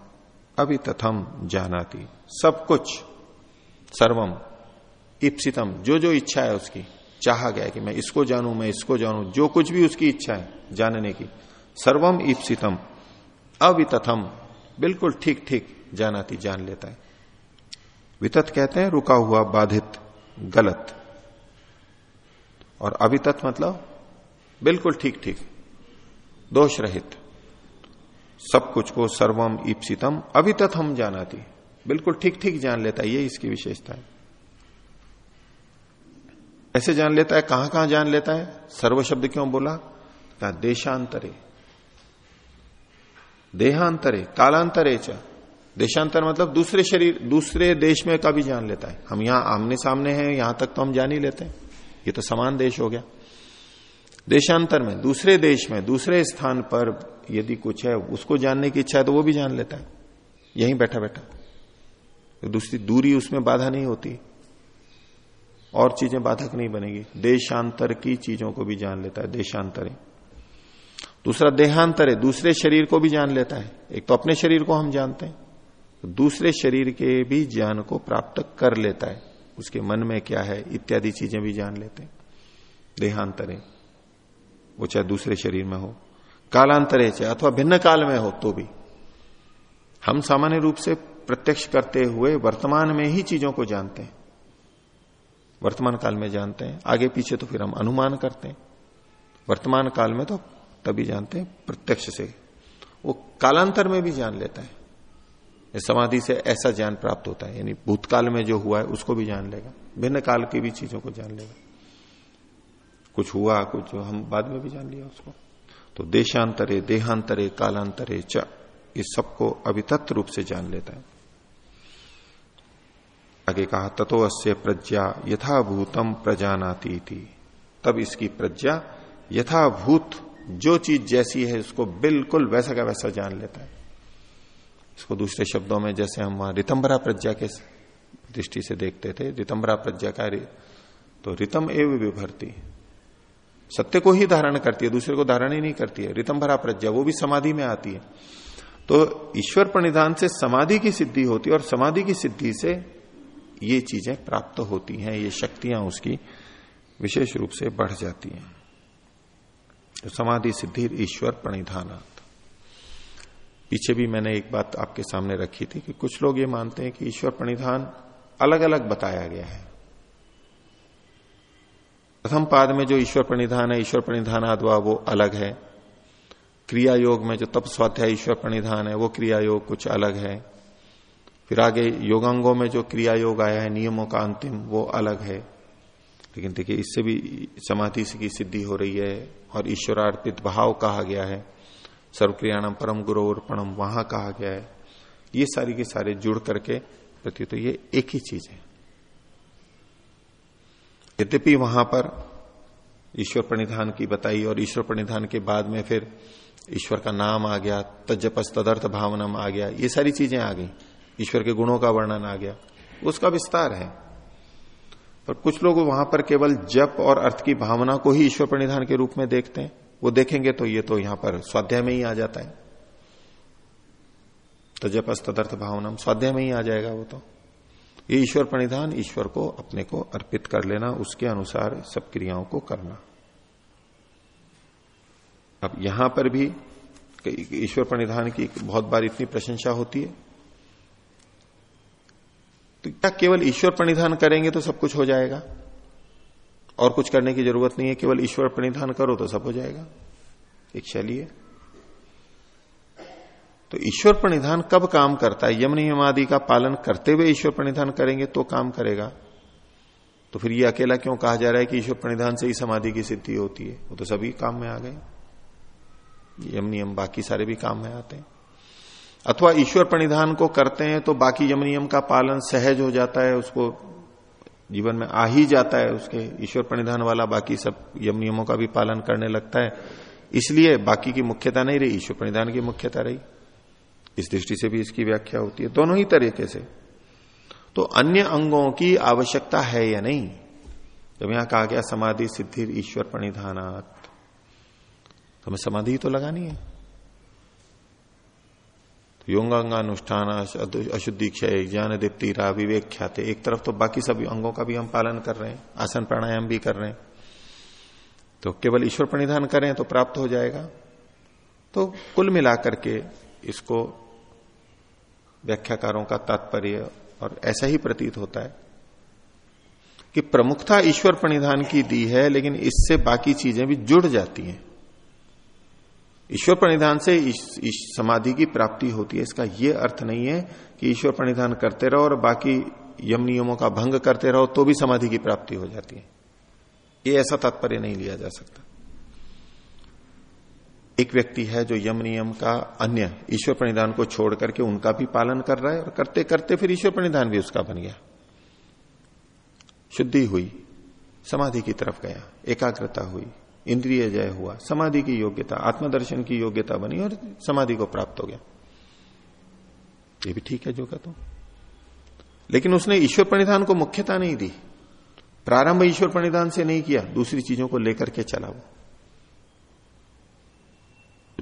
अभितथम जानाती। सब कुछ सर्वम ईप्सितम। जो जो इच्छा है उसकी, चाहा गया कि मैं इसको जानू, मैं इसको जानू। जो कुछ भी उसकी इच्छा है, जानने की। सर्वम ईप्सितम, अवितथम। बिल्कुल ठीक ठीक, जानाती, जान लेता है। वितत कहते हैं, रुका हुआ, बाधित, गलत। और अवितत मतलब बिल्कुल ठीक ठीक दोष रहित सब कुछ को सर्वम ईप्सितम अवितत हम जानाती। बिल्कुल ठीक ठीक, जान लेता है, ये इसकी विशेषता है। ऐसे जान लेता है कहाँ कहाँ जान लेता है? सर्व शब्द क्यों बोला? कहा देशांतरे। देहांतरे, कालांतरे च। देशांतर मतलब दूसरे शरीर, दूसरे देश में का भी जान लेता है। हम यहाँ आमने सामने हैं, यहाँ तक तो हम जान ही लेते हैं। ये तो समान देश हो गया। देशांतर में, दूसरे देश में, दूसरे स्थान पर यदि कुछ है, उसको जानने की इच्छा है तो वो भी जान लेता है। यहीं बैठा बैठा तो दूसरी दूरी उसमें बाधा नहीं होती। और चीज़ें बाधक नहीं बनेगी। देशांतर की चीज़ों को भी जान लेता है, देशांतरे। दूसरा देहांतर है, दूसरे शरीर को भी जान लेता है। एक तो अपने शरीर को हम जानते हैं तो दूसरे शरीर के भी ज्ञान को प्राप्त कर लेता है। उसके मन में क्या है, इत्यादि चीज़ें भी जान लेते हैं। देहांतरे वो चाहे दूसरे शरीर में हो, कालांतरे चाहे, अथवा भिन्न काल में हो तो भी। हम सामान्य रूप से प्रत्यक्ष करते हुए वर्तमान में ही चीज़ों को जानते हैं। वर्तमान काल में जानते हैं, आगे पीछे तो फिर हम अनुमान करते हैं। वर्तमान काल में तो तभी जानते हैं, प्रत्यक्ष से। वो कालांतर में भी जान लेता है। समाधि से ऐसा ज्ञान प्राप्त होता है, यानी भूतकाल में जो हुआ है, उसको भी जान लेगा। भिन्न काल की भी चीज़ों को जान लेगा। कुछ हुआ, कुछ हम बाद में भी जान लिया उसको। तो देशांतरे, देहांतरे, कालांतरे च इस सबको अभी तत्व रूप से जान लेता है। आगे कहा, ततो अस्य प्रज्ञा यथाभूतम प्रजानाती थी तब इसकी प्रज्ञा यथाभूत जो चीज़ जैसी है, उसको बिल्कुल वैसा का वैसा जान लेता है। इसको दूसरे शब्दों में, जैसे हम वहाँ रितंबरा प्रज्ञा के दृष्टि से देखते थे, रितंबरा प्रज्ञा का तो रितम एवं विभरती। सत्य को ही धारण करती है, दूसरे को धारण ही नहीं करती है। रितंबरा प्रज्ञा, वो भी समाधि में आती है। तो ईश्वर प्रणिधान से समाधि की सिद्धि होती है और समाधि की सिद्धि से ये चीज़ें प्राप्त होती हैं, ये शक्तियाँ उसकी विशेष रूप से बढ़ जाती हैं। समाधि सिद्धि ईश्वर प्रणिधानात्। पीछे भी मैंने एक बात आपके सामने रखी थी कि कुछ लोग ये मानते हैं कि ईश्वर प्रणिधान अलग अलग बताया गया है। प्रथम पाद में जो ईश्वर प्रणिधान है, ईश्वर प्रणिधान अथवा वो अलग है। क्रिया योग में जो तप स्वाध्याय ईश्वर प्रणिधान है, वो क्रिया योग कुछ अलग है। फिर आगे योगांगों में जो क्रिया योग आया है, नियमों का अंतिम, वो अलग है। लेकिन देखिए, इससे भी समाधि की सिद्धि हो रही है और ईश्वरार्पित भाव कहा गया है। सर्वक्रियाणम परम गुरु अर्पणम वहाँ कहा गया है। ये सारी के सारे जुड़ करके प्रति तो ये एक ही चीज़ है। यद्यपि वहाँ पर ईश्वर प्रणिधान की बताई और ईश्वर प्रणिधान के बाद में फिर ईश्वर का नाम आ गया, तजपस तदर्थ भावनम आ गया, ये सारी चीज़ें आ गई। ईश्वर के गुणों का वर्णन आ गया। उसका विस्तार है। पर कुछ लोग वहाँ पर केवल जप और अर्थ की भावना को ही ईश्वर प्रणिधान के रूप में देखते हैं। वो देखेंगे तो ये तो यहाँ पर स्वाध्याय में ही आ जाता है। तो जप तदर्थ भावना स्वाध्याय में ही आ जाएगा वो तो। ये ईश्वर प्रणिधान, ईश्वर को अपने को अर्पित कर लेना, उसके अनुसार सब क्रियाओं को करना। अब यहाँ पर भी ईश्वर प्रणिधान की बहुत बार इतनी प्रशंसा होती है। तो क्या केवल ईश्वर प्रणिधान करेंगे तो सब कुछ हो जाएगा। और कुछ करने की ज़रूरत नहीं है, केवल ईश्वर प्रणिधान करो तो सब हो जाएगा। एक शैली है। तो ईश्वर प्रणिधान कब काम करता है? यम नियम आदि का पालन करते हुए ईश्वर प्रणिधान करेंगे तो काम करेगा। तो फिर ये अकेला क्यों कहा जा रहा है कि ईश्वर प्रणिधान से ही समाधि की सिद्धि होती है? वो तो सभी काम में आ गए। यम नियम बाकी सारे भी काम में आते हैं। अथवा ईश्वर प्रणिधान को करते हैं तो बाकी यम नियम का पालन सहज हो जाता है, उसको जीवन में आ ही जाता है, उसके ईश्वर प्रणिधान वाला बाकी सब यम नियमों का भी पालन करने लगता है। इसलिए बाकी की मुख्यता नहीं रही, ईश्वर प्रणिधान की मुख्यता रही। इस दृष्टि से भी इसकी व्याख्या होती है, दोनों ही तरीके से। तो अन्य अंगों की आवश्यकता है या नहीं? जब यहाँ कहा गया समाधि, सिद्धि, ईश्वर प्रणिधानात। तो हमें समाधि तो लगानी है। योगांगानुष्ठान अशुद्धि क्षय ज्ञान दीप्ति रा विवेक ख्याते एक तरफ़ तो बाकी सभी अंगों का भी हम पालन कर रहे हैं, आसन प्राणायाम भी कर रहे हैं। तो केवल ईश्वर प्रणिधान करें तो प्राप्त हो जाएगा। तो कुल मिलाकर के इसको व्याख्याकारों का तात्पर्य और ऐसा ही प्रतीत होता है कि प्रमुखता ईश्वर प्रणिधान की दी है, लेकिन इससे बाकी चीज़ें भी जुड़ जाती हैं। ईश्वर प्रणिधान से इस, इस समाधि की प्राप्ति होती है। इसका यह अर्थ नहीं है कि ईश्वर प्रणिधान करते रहो और बाकी यम नियमों का भंग करते रहो तो भी समाधि की प्राप्ति हो जाती है। ये ऐसा तात्पर्य नहीं लिया जा सकता। एक व्यक्ति है जो यम नियम का अन्य ईश्वर प्रणिधान को छोड़ करके उनका भी पालन कर रहा है और करते करते फिर ईश्वर प्रणिधान भी उसका बन गया। शुद्धि हुई समाधि की तरफ़ गया एकाग्रता हुई। इंद्रिय जय हुआ, समाधि की योग्यता, आत्मदर्शन की योग्यता बनी और समाधि को प्राप्त हो गया। ये भी ठीक है जो का तो लेकिन उसने ईश्वर प्रणिधान को मुख्यता नहीं दी। प्रारंभ ईश्वर प्रणिधान से नहीं किया, दूसरी चीज़ों को लेकर के चला वो।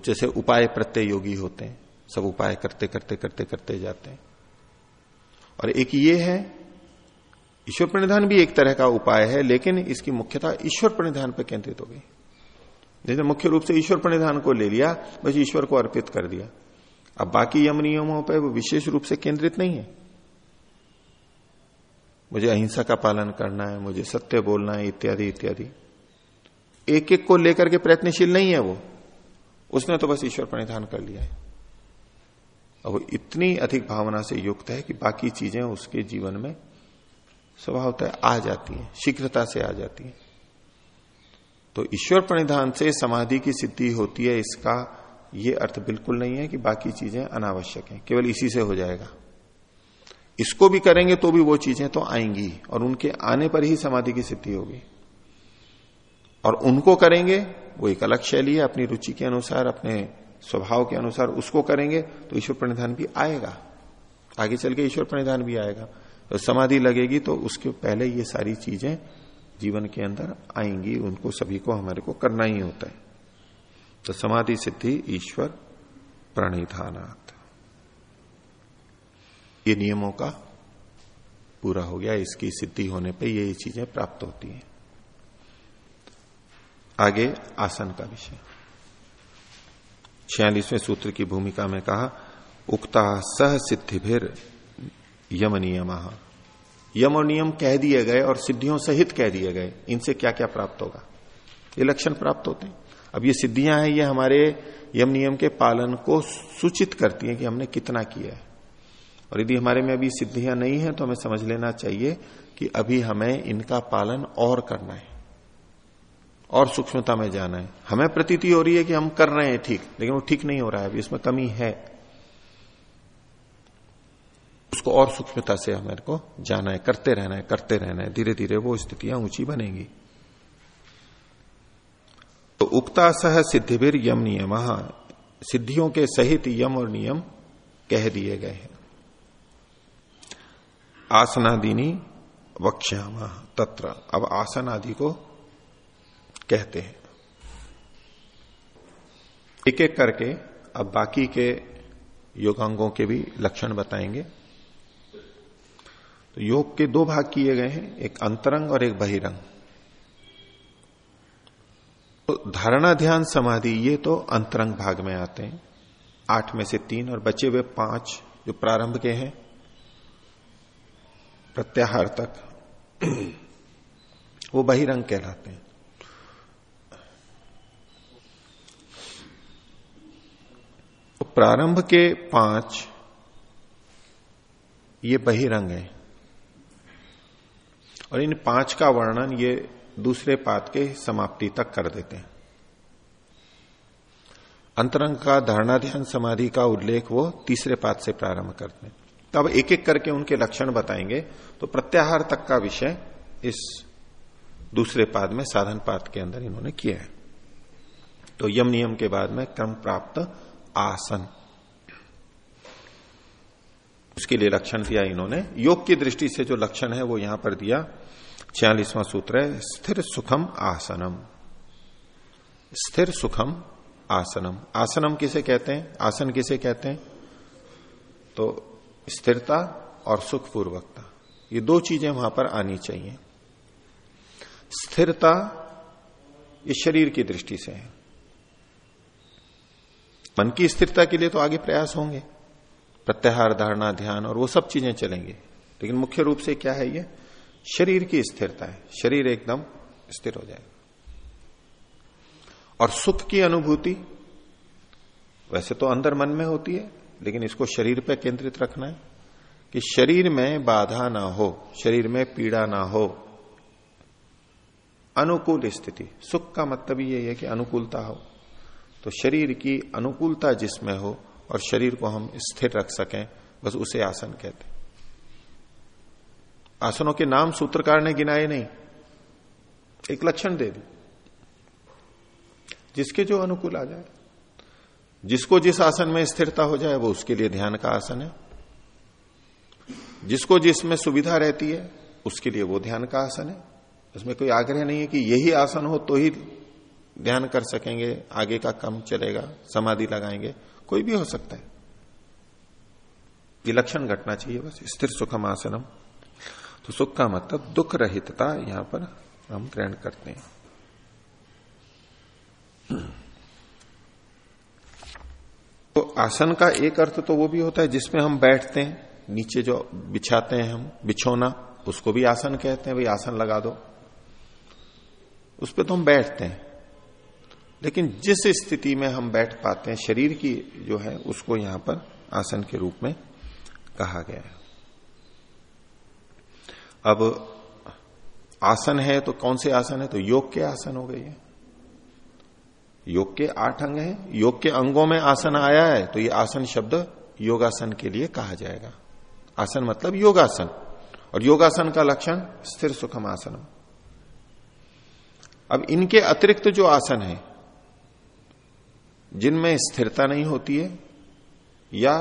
जैसे उपाय प्रत्यय योगी होते हैं, सब उपाय करते करते करते करते जाते हैं। और एक ये है, ईश्वर प्रणिधान भी एक तरह का उपाय है, लेकिन इसकी मुख्यता ईश्वर प्रणिधान पर केंद्रित हो गई। जैसे मुख्य रूप से ईश्वर प्रणिधान को ले लिया, बस ईश्वर को अर्पित कर दिया। अब बाकी यम नियमों पर वो विशेष रूप से केंद्रित नहीं है। मुझे अहिंसा का पालन करना है, मुझे सत्य बोलना है, इत्यादि इत्यादि। एक एक को लेकर के प्रयत्नशील नहीं है वो। उसने तो बस ईश्वर प्रणिधान कर लिया है। अब वो इतनी अधिक भावना से युक्त है कि बाकी चीज़ें उसके जीवन में स्वभावतः आ जाती है, शीघ्रता से आ जाती हैं। तो ईश्वर प्रणिधान से समाधि की सिद्धि होती है, इसका ये अर्थ बिल्कुल नहीं है कि बाकी चीज़ें अनावश्यक हैं, केवल इसी से हो जाएगा। इसको भी करेंगे तो भी वो चीज़ें तो आएँगी, और उनके आने पर ही समाधि की सिद्धि होगी। और उनको करेंगे, वो एक अलग शैली है, अपनी रुचि के अनुसार, अपने स्वभाव के अनुसार उसको करेंगे तो ईश्वर प्रणिधान भी आएगा। आगे चल के ईश्वर प्रणिधान भी आएगा। तो समाधि लगेगी तो उसके पहले ये सारी चीज़ें जीवन के अंदर आएँगी, उनको सभी को हमारे को करना ही होता है। तो समाधि सिद्धि ईश्वर प्रणिधानात। ये नियमों का पूरा हो गया, इसकी सिद्धि होने पे ये चीज़ें प्राप्त होती हैं। आगे आसन का विषय। छियालीसवें सूत्र की भूमिका में कहा, उक्ता सह सिद्धिभिर यम नियम यम और नियम कह दिए गए और सिद्धियों सहित कह दिए गए। इनसे क्या क्या प्राप्त होगा? ये लक्षण प्राप्त होते हैं। अब ये सिद्धियाँ हैं, ये हमारे यम नियम के पालन को सूचित करती हैं कि हमने कितना किया है। और यदि हमारे में अभी सिद्धियाँ नहीं है तो हमें समझ लेना चाहिए कि अभी हमें इनका पालन और करना है। और सूक्ष्मता में जाना है। हमें प्रतीति हो रही है कि हम कर रहे हैं ठीक, लेकिन वो ठीक नहीं हो रहा है, अभी इसमें कमी है। उसको और सूक्ष्मता से हमारे को जाना है, करते रहना है, करते रहना है धीरे धीरे वो स्थितियाँ ऊँची बनेंगी। तो उक्ता सह सिद्धिवीर यम नियम, सिद्धियों के सहित यम और नियम कह दिए गए हैं। आसनादिनी वक्ष्याम, तत्र, अब आसन आदि को कहते हैं। एक एक करके अब बाकी के योगांगों के भी लक्षण बताएँगे। तो योग के दो भाग किए गए हैं, एक अंतरंग और एक बहिरंग। तो धारणा ध्यान समाधि, ये तो अंतरंग भाग में आते हैं। आठ में से तीन और बचे हुए पाँच जो प्रारंभ के हैं, प्रत्याहार तक, वो बहिरंग कहलाते हैं। तो प्रारंभ के पाँच, ये बहिरंग है। और इन पाँच का वर्णन ये दूसरे पाद के समाप्ति तक कर देते हैं। अंतरंग का धारणा ध्यान समाधि का उल्लेख वो तीसरे पाद से प्रारंभ करते हैं। तब एक एक करके उनके लक्षण बताएँगे तो प्रत्याहार तक का विषय इस दूसरे पाद में साधन पाद के अंदर इन्होंने किया है। तो यम नियम के बाद में क्रम प्राप्त आसन। उसके लिए लक्षण दिया इन्होंने। योग की दृष्टि से जो लक्षण है वो यहाँ पर दिया। छियालीसवां सूत्र है, स्थिर सुखम आसनम। स्थिर सुखम आसनम। आसनम किसे कहते हैं? आसन किसे कहते हैं? तो स्थिरता और सुखपूर्वकता। ये दो चीज़ें वहाँ पर आनी चाहिए। स्थिरता ये शरीर की दृष्टि से है। मन की स्थिरता के लिए तो आगे प्रयास होंगे। प्रत्याहार, धारणा, ध्यान और वो सब चीज़ें चलेंगे। लेकिन मुख्य रूप से क्या है ये? शरीर की स्थिरता है, शरीर एकदम स्थिर हो जाएगा। और सुख की अनुभूति, वैसे तो अंदर मन में होती है, लेकिन इसको शरीर पर केंद्रित रखना है कि शरीर में बाधा ना हो, शरीर में पीड़ा ना हो। अनुकूल स्थिति, सुख का मतलब ये है कि अनुकूलता हो। तो शरीर की अनुकूलता जिसमें हो और शरीर को हम स्थिर रख सकें, बस उसे आसन कहते आसनों के नाम सूत्रकार ने गिनाए नहीं। एक लक्षण दे दी। जिसके जो अनुकूल आ जाए। जिसको जिस आसन में स्थिरता हो जाए, वो उसके लिए ध्यान का आसन है। जिसको जिसमें सुविधा रहती है, उसके लिए वो ध्यान का आसन है। उसमें कोई आग्रह नहीं है कि यही आसन हो तो ही ध्यान कर सकेंगे, आगे का कम चलेगा, समाधि लगाएँगे। कोई भी हो सकता है। ये लक्षण घटना चाहिए बस। स्थिर सुखम आसनम। तो सुख का मतलब दुख रहितता यहाँ पर हम ग्रहण करते हैं। तो आसन का एक अर्थ तो वो भी होता है जिसमें हम बैठते हैं, नीचे जो बिछाते हैं हम, बिछोना, उसको भी आसन कहते हैं, भाई आसन लगा दो। उस पर तो हम बैठते हैं। लेकिन जिस स्थिति में हम बैठ पाते हैं, शरीर की जो है, उसको यहाँ पर आसन के रूप में कहा गया है। अब आसन है तो कौन से आसन है? तो योग के आसन हो गई है योग के आठ अंग हैं। योग के अंगों में आसन आया है तो ये आसन शब्द योगासन के लिए कहा जाएगा। आसन मतलब योगासन। और योगासन का लक्षण स्थिर सुखम आसन अब इनके अतिरिक्त जो आसन है, जिनमें स्थिरता नहीं होती है या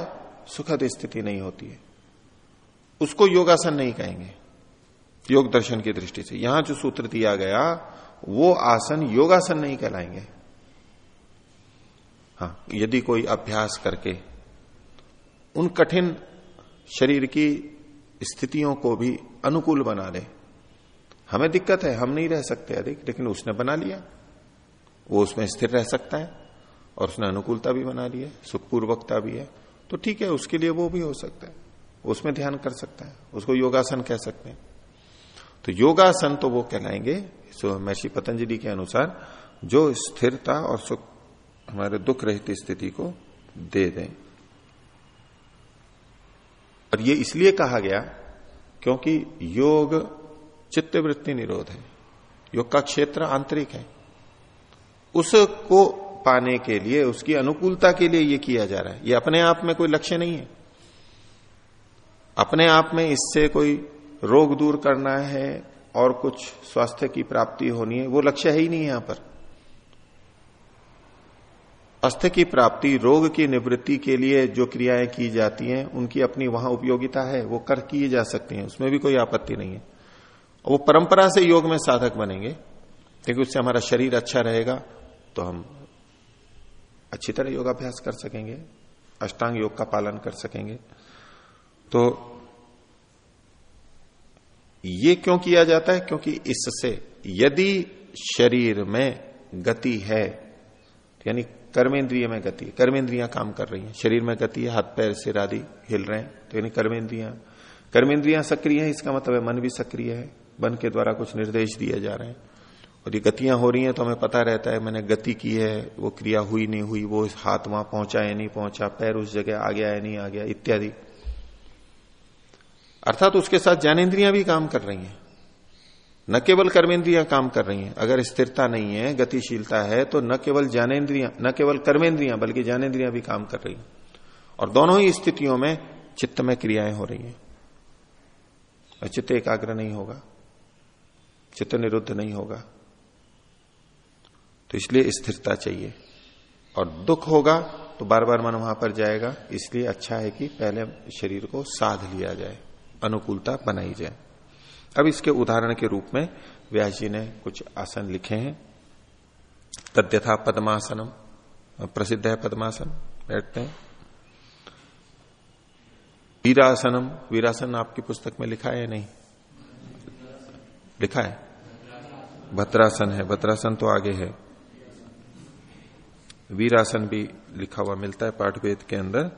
सुखद स्थिति नहीं होती है, उसको योगासन नहीं कहेंगे। योग दर्शन की दृष्टि से। यहाँ जो सूत्र दिया गया, वो आसन योगासन नहीं कहलाएँगे। हाँ यदि कोई अभ्यास करके, उन कठिन शरीर की स्थितियों को भी अनुकूल बना दे। हमें दिक्कत है, हम नहीं रह सकते अधिक, लेकिन उसने बना लिया। वो उसमें स्थिर रह सकता है, और उसने अनुकूलता भी बना ली है, सुखपूर्वकता भी है। तो ठीक है, उसके लिए वो भी हो सकता है। उसमें ध्यान कर सकता है, उसको योगासन कह सकते हैं। तो योगासन तो वो कहलाएँगे महर्षि पतंजलि के अनुसार, जो स्थिरता और सुख हमारे दुख रहित स्थिति को दे दें। और ये इसलिए कहा गया क्योंकि योग चित्त वृत्ति निरोध है। योग का क्षेत्र आंतरिक है। उसको पाने के लिए, उसकी अनुकूलता के लिए ये किया जा रहा है। ये अपने आप में कोई लक्ष्य नहीं है। अपने आप में इससे कोई रोग दूर करना है और कुछ स्वास्थ्य की प्राप्ति होनी है, वो लक्ष्य है ही नहीं यहाँ पर। अस्थ की प्राप्ति, रोग की निवृत्ति के लिए जो क्रियाएँ की जाती हैं, उनकी अपनी वहाँ उपयोगिता है, वो कर किए जा सकती हैं, उसमें भी कोई आपत्ति नहीं है। वो परंपरा से योग में साधक बनेंगे, क्योंकि उससे हमारा शरीर अच्छा रहेगा तो हम अच्छी तरह योगाभ्यास कर सकेंगे, अष्टांग योग का पालन कर सकेंगे। तो ये क्यों किया जाता है? क्योंकि इससे यदि शरीर में गति है, यानी कर्मेंद्रिय में गति कर्मेंद्रियाँ काम कर रही हैं, शरीर में गति है, हाथ पैर सिर आदि हिल रहे हैं तो यानी कर्मेंद्रियाँ कर्मेंद्रियाँ सक्रिय है, इसका मतलब है मन भी सक्रिय है, मन के द्वारा कुछ निर्देश दिए जा रहे हैं, और ये गतियाँ हो रही हैं तो हमें पता रहता है मैंने गति की है, वो क्रिया हुई नहीं हुई, वो हाथ वहाँ पहुँचा या नहीं पहुँचा, पैर उस जगह आ गया या नहीं आ गया, इत्यादि। अर्थात उसके साथ ज्ञानेन्द्रियाँ भी काम कर रही हैं। न केवल कर्मेंद्रियाँ काम कर रही हैं। अगर स्थिरता नहीं है, गतिशीलता है तो न केवल ज्ञानेन्द्रियाँ न केवल कर्मेंद्रियाँ, बल्कि ज्ञानेन्द्रियाँ भी काम कर रही हैं। और दोनों ही स्थितियों में चित्त में क्रियाएँ हो रही हैं। चित्त एकाग्र नहीं होगा। चित्त निरुद्ध नहीं होगा। तो इसलिए स्थिरता चाहिए। और दुख होगा तो बार बार मन वहाँ पर जाएगा। इसलिए अच्छा है कि पहले शरीर को साध लिया जाए। अनुकूलता बनाई जाए। अब इसके उदाहरण के रूप में व्यास जी ने कुछ आसन लिखे हैं। तद्यथा पद्मासनम, प्रसिद्ध है पद्मासन, बैठते हैं। वीरासनम, वीरासन आपकी पुस्तक में लिखा है नहीं? लिखा है। भद्रासन है, भद्रासन तो आगे है। वीरासन भी लिखा हुआ मिलता है पाठवेद के अंदर।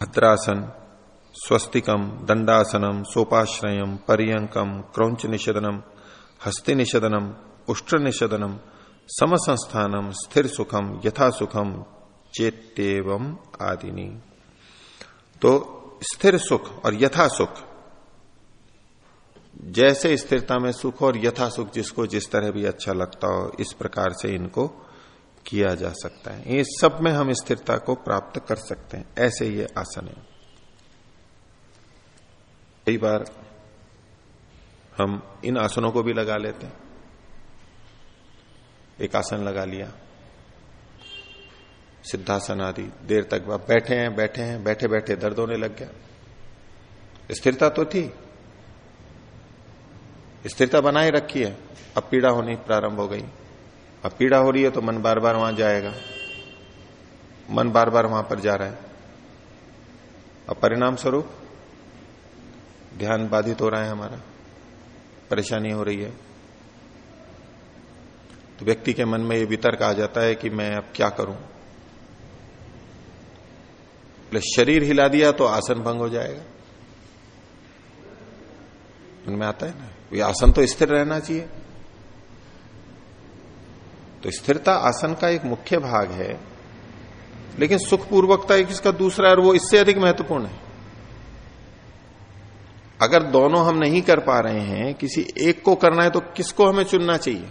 भद्रासन स्वस्तिकम दंडासनम सोपाश्रयम परियंकम क्रौच निषेदनम हस्ति निषेदनम उष्ट्र निषेदनम समसंस्थानम स्थिर सुखम यथा सुखम चेतेवम आदिनी। तो स्थिर सुख और यथा सुख जैसे स्थिरता में सुख और यथा सुख जिसको जिस तरह भी अच्छा लगता हो, इस प्रकार से इनको किया जा सकता है। ये सब में हम स्थिरता को प्राप्त कर सकते हैं। ऐसे ये आसन है। कई बार हम इन आसनों को भी लगा लेते हैं। एक आसन लगा लिया। सिद्धासन आदि, देर तक बैठे हैं बैठे हैं, बैठे बैठे दर्द होने लग गया। स्थिरता तो थी। स्थिरता बनाए रखी है। अब पीड़ा होनी प्रारंभ हो गई। अब पीड़ा हो रही है तो मन बार बार वहाँ जाएगा। मन बार बार वहाँ पर जा रहा है। अब परिणाम स्वरूप ध्यान बाधित हो रहा है हमारा। परेशानी हो रही है। तो व्यक्ति के मन में ये वितर्क आ जाता है कि मैं अब क्या करूँ? शरीर हिला दिया तो आसन भंग हो जाएगा। उनमें आता है ना, ये आसन तो स्थिर रहना चाहिए। तो स्थिरता आसन का एक मुख्य भाग है लेकिन सुखपूर्वकता एक इसका दूसरा और वो इससे अधिक महत्वपूर्ण है। अगर दोनों हम नहीं कर पा रहे हैं किसी एक को करना है तो किसको हमें चुनना चाहिए?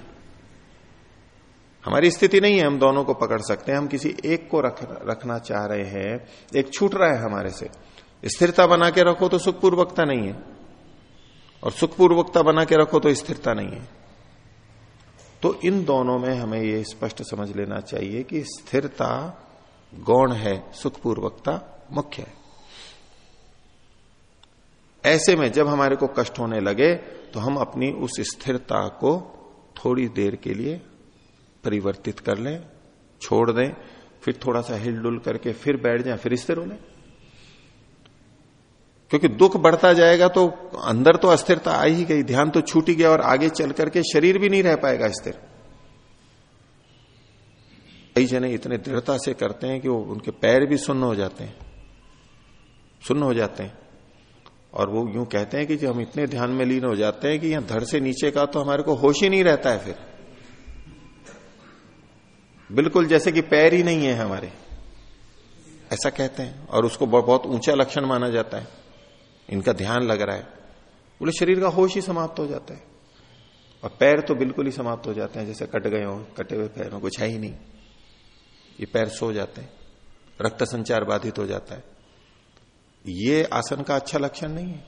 हमारी स्थिति नहीं है हम दोनों को पकड़ सकते हैं हम किसी एक को रख, रखना चाह रहे हैं एक छूट रहा है हमारे से। स्थिरता बना के रखो तो सुखपूर्वकता नहीं है और सुखपूर्वकता बना के रखो तो स्थिरता नहीं है। तो इन दोनों में हमें ये स्पष्ट समझ लेना चाहिए कि स्थिरता गौण है, सुखपूर्वकता मुख्य है। ऐसे में जब हमारे को कष्ट होने लगे तो हम अपनी उस स्थिरता को थोड़ी देर के लिए परिवर्तित कर लें, छोड़ दें, फिर थोड़ा सा हिलडुल करके फिर बैठ जाए, फिर स्थिर हो लें क्योंकि दुख बढ़ता जाएगा तो अंदर तो अस्थिरता आ ही गई, ध्यान तो छूट ही गया और आगे चल करके शरीर भी नहीं रह पाएगा स्थिर। कई जने इतने दृढ़ता से करते हैं कि वो उनके पैर भी सुन्न हो जाते हैं, सुन्न हो जाते हैं। और वो यूँ कहते हैं कि जब हम इतने ध्यान में लीन हो जाते हैं कि यहाँ धड़ से नीचे का तो हमारे को होश ही नहीं रहता है फिर। बिल्कुल जैसे कि पैर ही नहीं है हमारे, ऐसा कहते हैं। और उसको बहुत ऊँचा लक्षण माना जाता है। इनका ध्यान लग रहा है। बोले, शरीर का होश ही समाप्त हो जाता है। और पैर तो बिल्कुल ही समाप्त हो जाते हैं, जैसे कट गए हो, कटे हुए पैरों, कुछ है ही नहीं। ये पैर सो जाते हैं, रक्त संचार बाधित हो जाता है। ये आसन का अच्छा लक्षण नहीं है।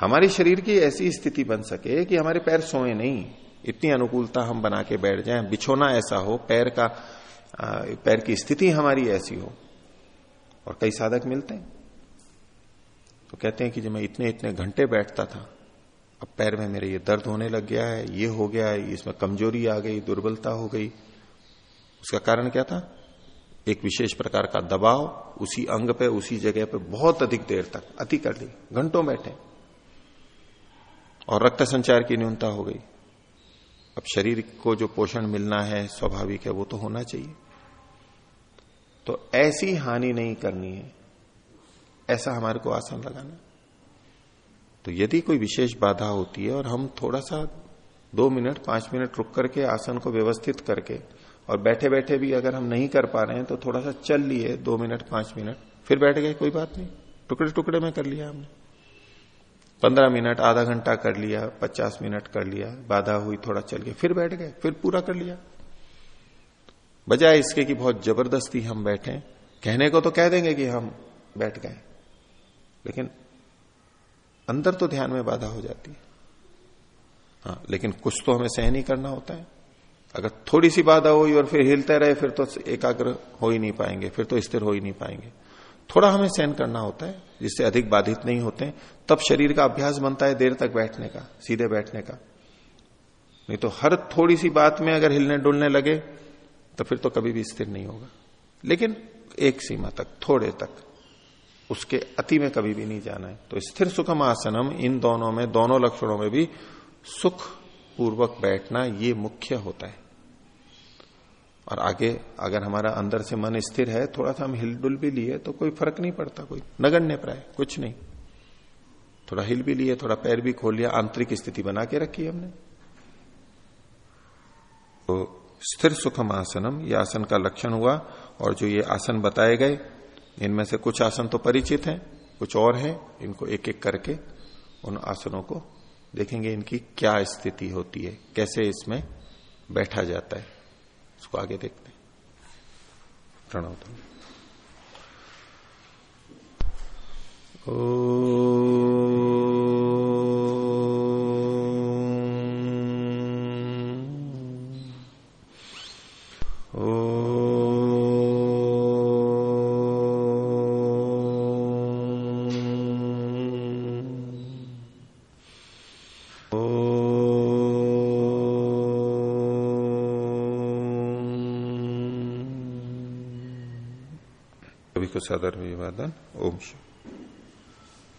हमारे शरीर की ऐसी स्थिति बन सके कि हमारे पैर सोए नहीं। इतनी अनुकूलता हम बना के बैठ जाएँ, बिछोना ऐसा हो, पैर का पैर की स्थिति हमारी ऐसी हो। और कई साधक मिलते हैं। तो कहते हैं कि जब मैं इतने इतने घंटे बैठता था, अब पैर में मेरे ये दर्द होने लग गया है, ये हो गया है, इसमें कमज़ोरी आ गई, दुर्बलता हो गई। उसका कारण क्या था? एक विशेष प्रकार का दबाव उसी अंग पे, उसी जगह पे बहुत अधिक देर तक, अति कर ली घंटों बैठे। और रक्त संचार की न्यूनता हो गई। अब शरीर को जो पोषण मिलना है, स्वाभाविक है, वो तो होना चाहिए। तो ऐसी हानि नहीं करनी है। ऐसा हमारे को आसन लगाना तो यदि कोई विशेष बाधा होती है और हम थोड़ा सा दो मिनट, पाँच मिनट रुक करके आसन को व्यवस्थित करके और बैठे बैठे भी अगर हम नहीं कर पा रहे हैं तो थोड़ा सा चल लिए दो मिनट, पाँच मिनट, फिर बैठ गए, कोई बात नहीं। टुकड़े टुकड़े में कर लिया हमने। पंद्रह मिनट, आधा घंटा कर लिया, पचास मिनट कर लिया, बाधा हुई, थोड़ा चल गया, फिर बैठ गए, फिर पूरा कर लिया। बजाय इसके कि बहुत ज़बरदस्ती हम बैठे, कहने को तो कह देंगे कि हम बैठ गए। लेकिन अंदर तो ध्यान में बाधा हो जाती है। हाँ लेकिन कुछ तो हमें सहन ही करना होता है। अगर थोड़ी सी बाधा हुई और फिर हिलते रहे, फिर तो एकाग्र हो ही नहीं पाएँगे, फिर तो स्थिर हो ही नहीं पाएँगे। थोड़ा हमें सहन करना होता है, जिससे अधिक बाधित नहीं होते तब शरीर का अभ्यास बनता है देर तक बैठने का, सीधे बैठने का। नहीं तो हर थोड़ी सी बात में अगर हिलने डुलने लगे तो फिर तो कभी भी स्थिर नहीं होगा। लेकिन एक सीमा तक, थोड़े तक। उसके अति में कभी भी नहीं जाना है। तो स्थिर सुखम आसनम इन दोनों में, दोनों लक्षणों में भी सुख पूर्वक बैठना ये मुख्य होता है। और आगे, अगर हमारा अंदर से मन स्थिर है, थोड़ा सा हम हिलडुल भी लिए तो कोई फ़र्क नहीं पड़ता, कोई नगण्य प्राय, कुछ नहीं। थोड़ा हिल भी लिए, थोड़ा पैर भी खोल लिया, आंतरिक स्थिति बना के रखी हमने। तो स्थिर सुखम आसनम ये आसन का लक्षण हुआ, और जो ये आसन बताए गए इनमें से कुछ आसन तो परिचित हैं, कुछ और हैं, इनको एक एक करके उन आसनों को देखेंगे इनकी क्या स्थिति होती है, कैसे इसमें बैठा जाता है। उसको आगे देखते प्रणव ओ सदर विवादन ओम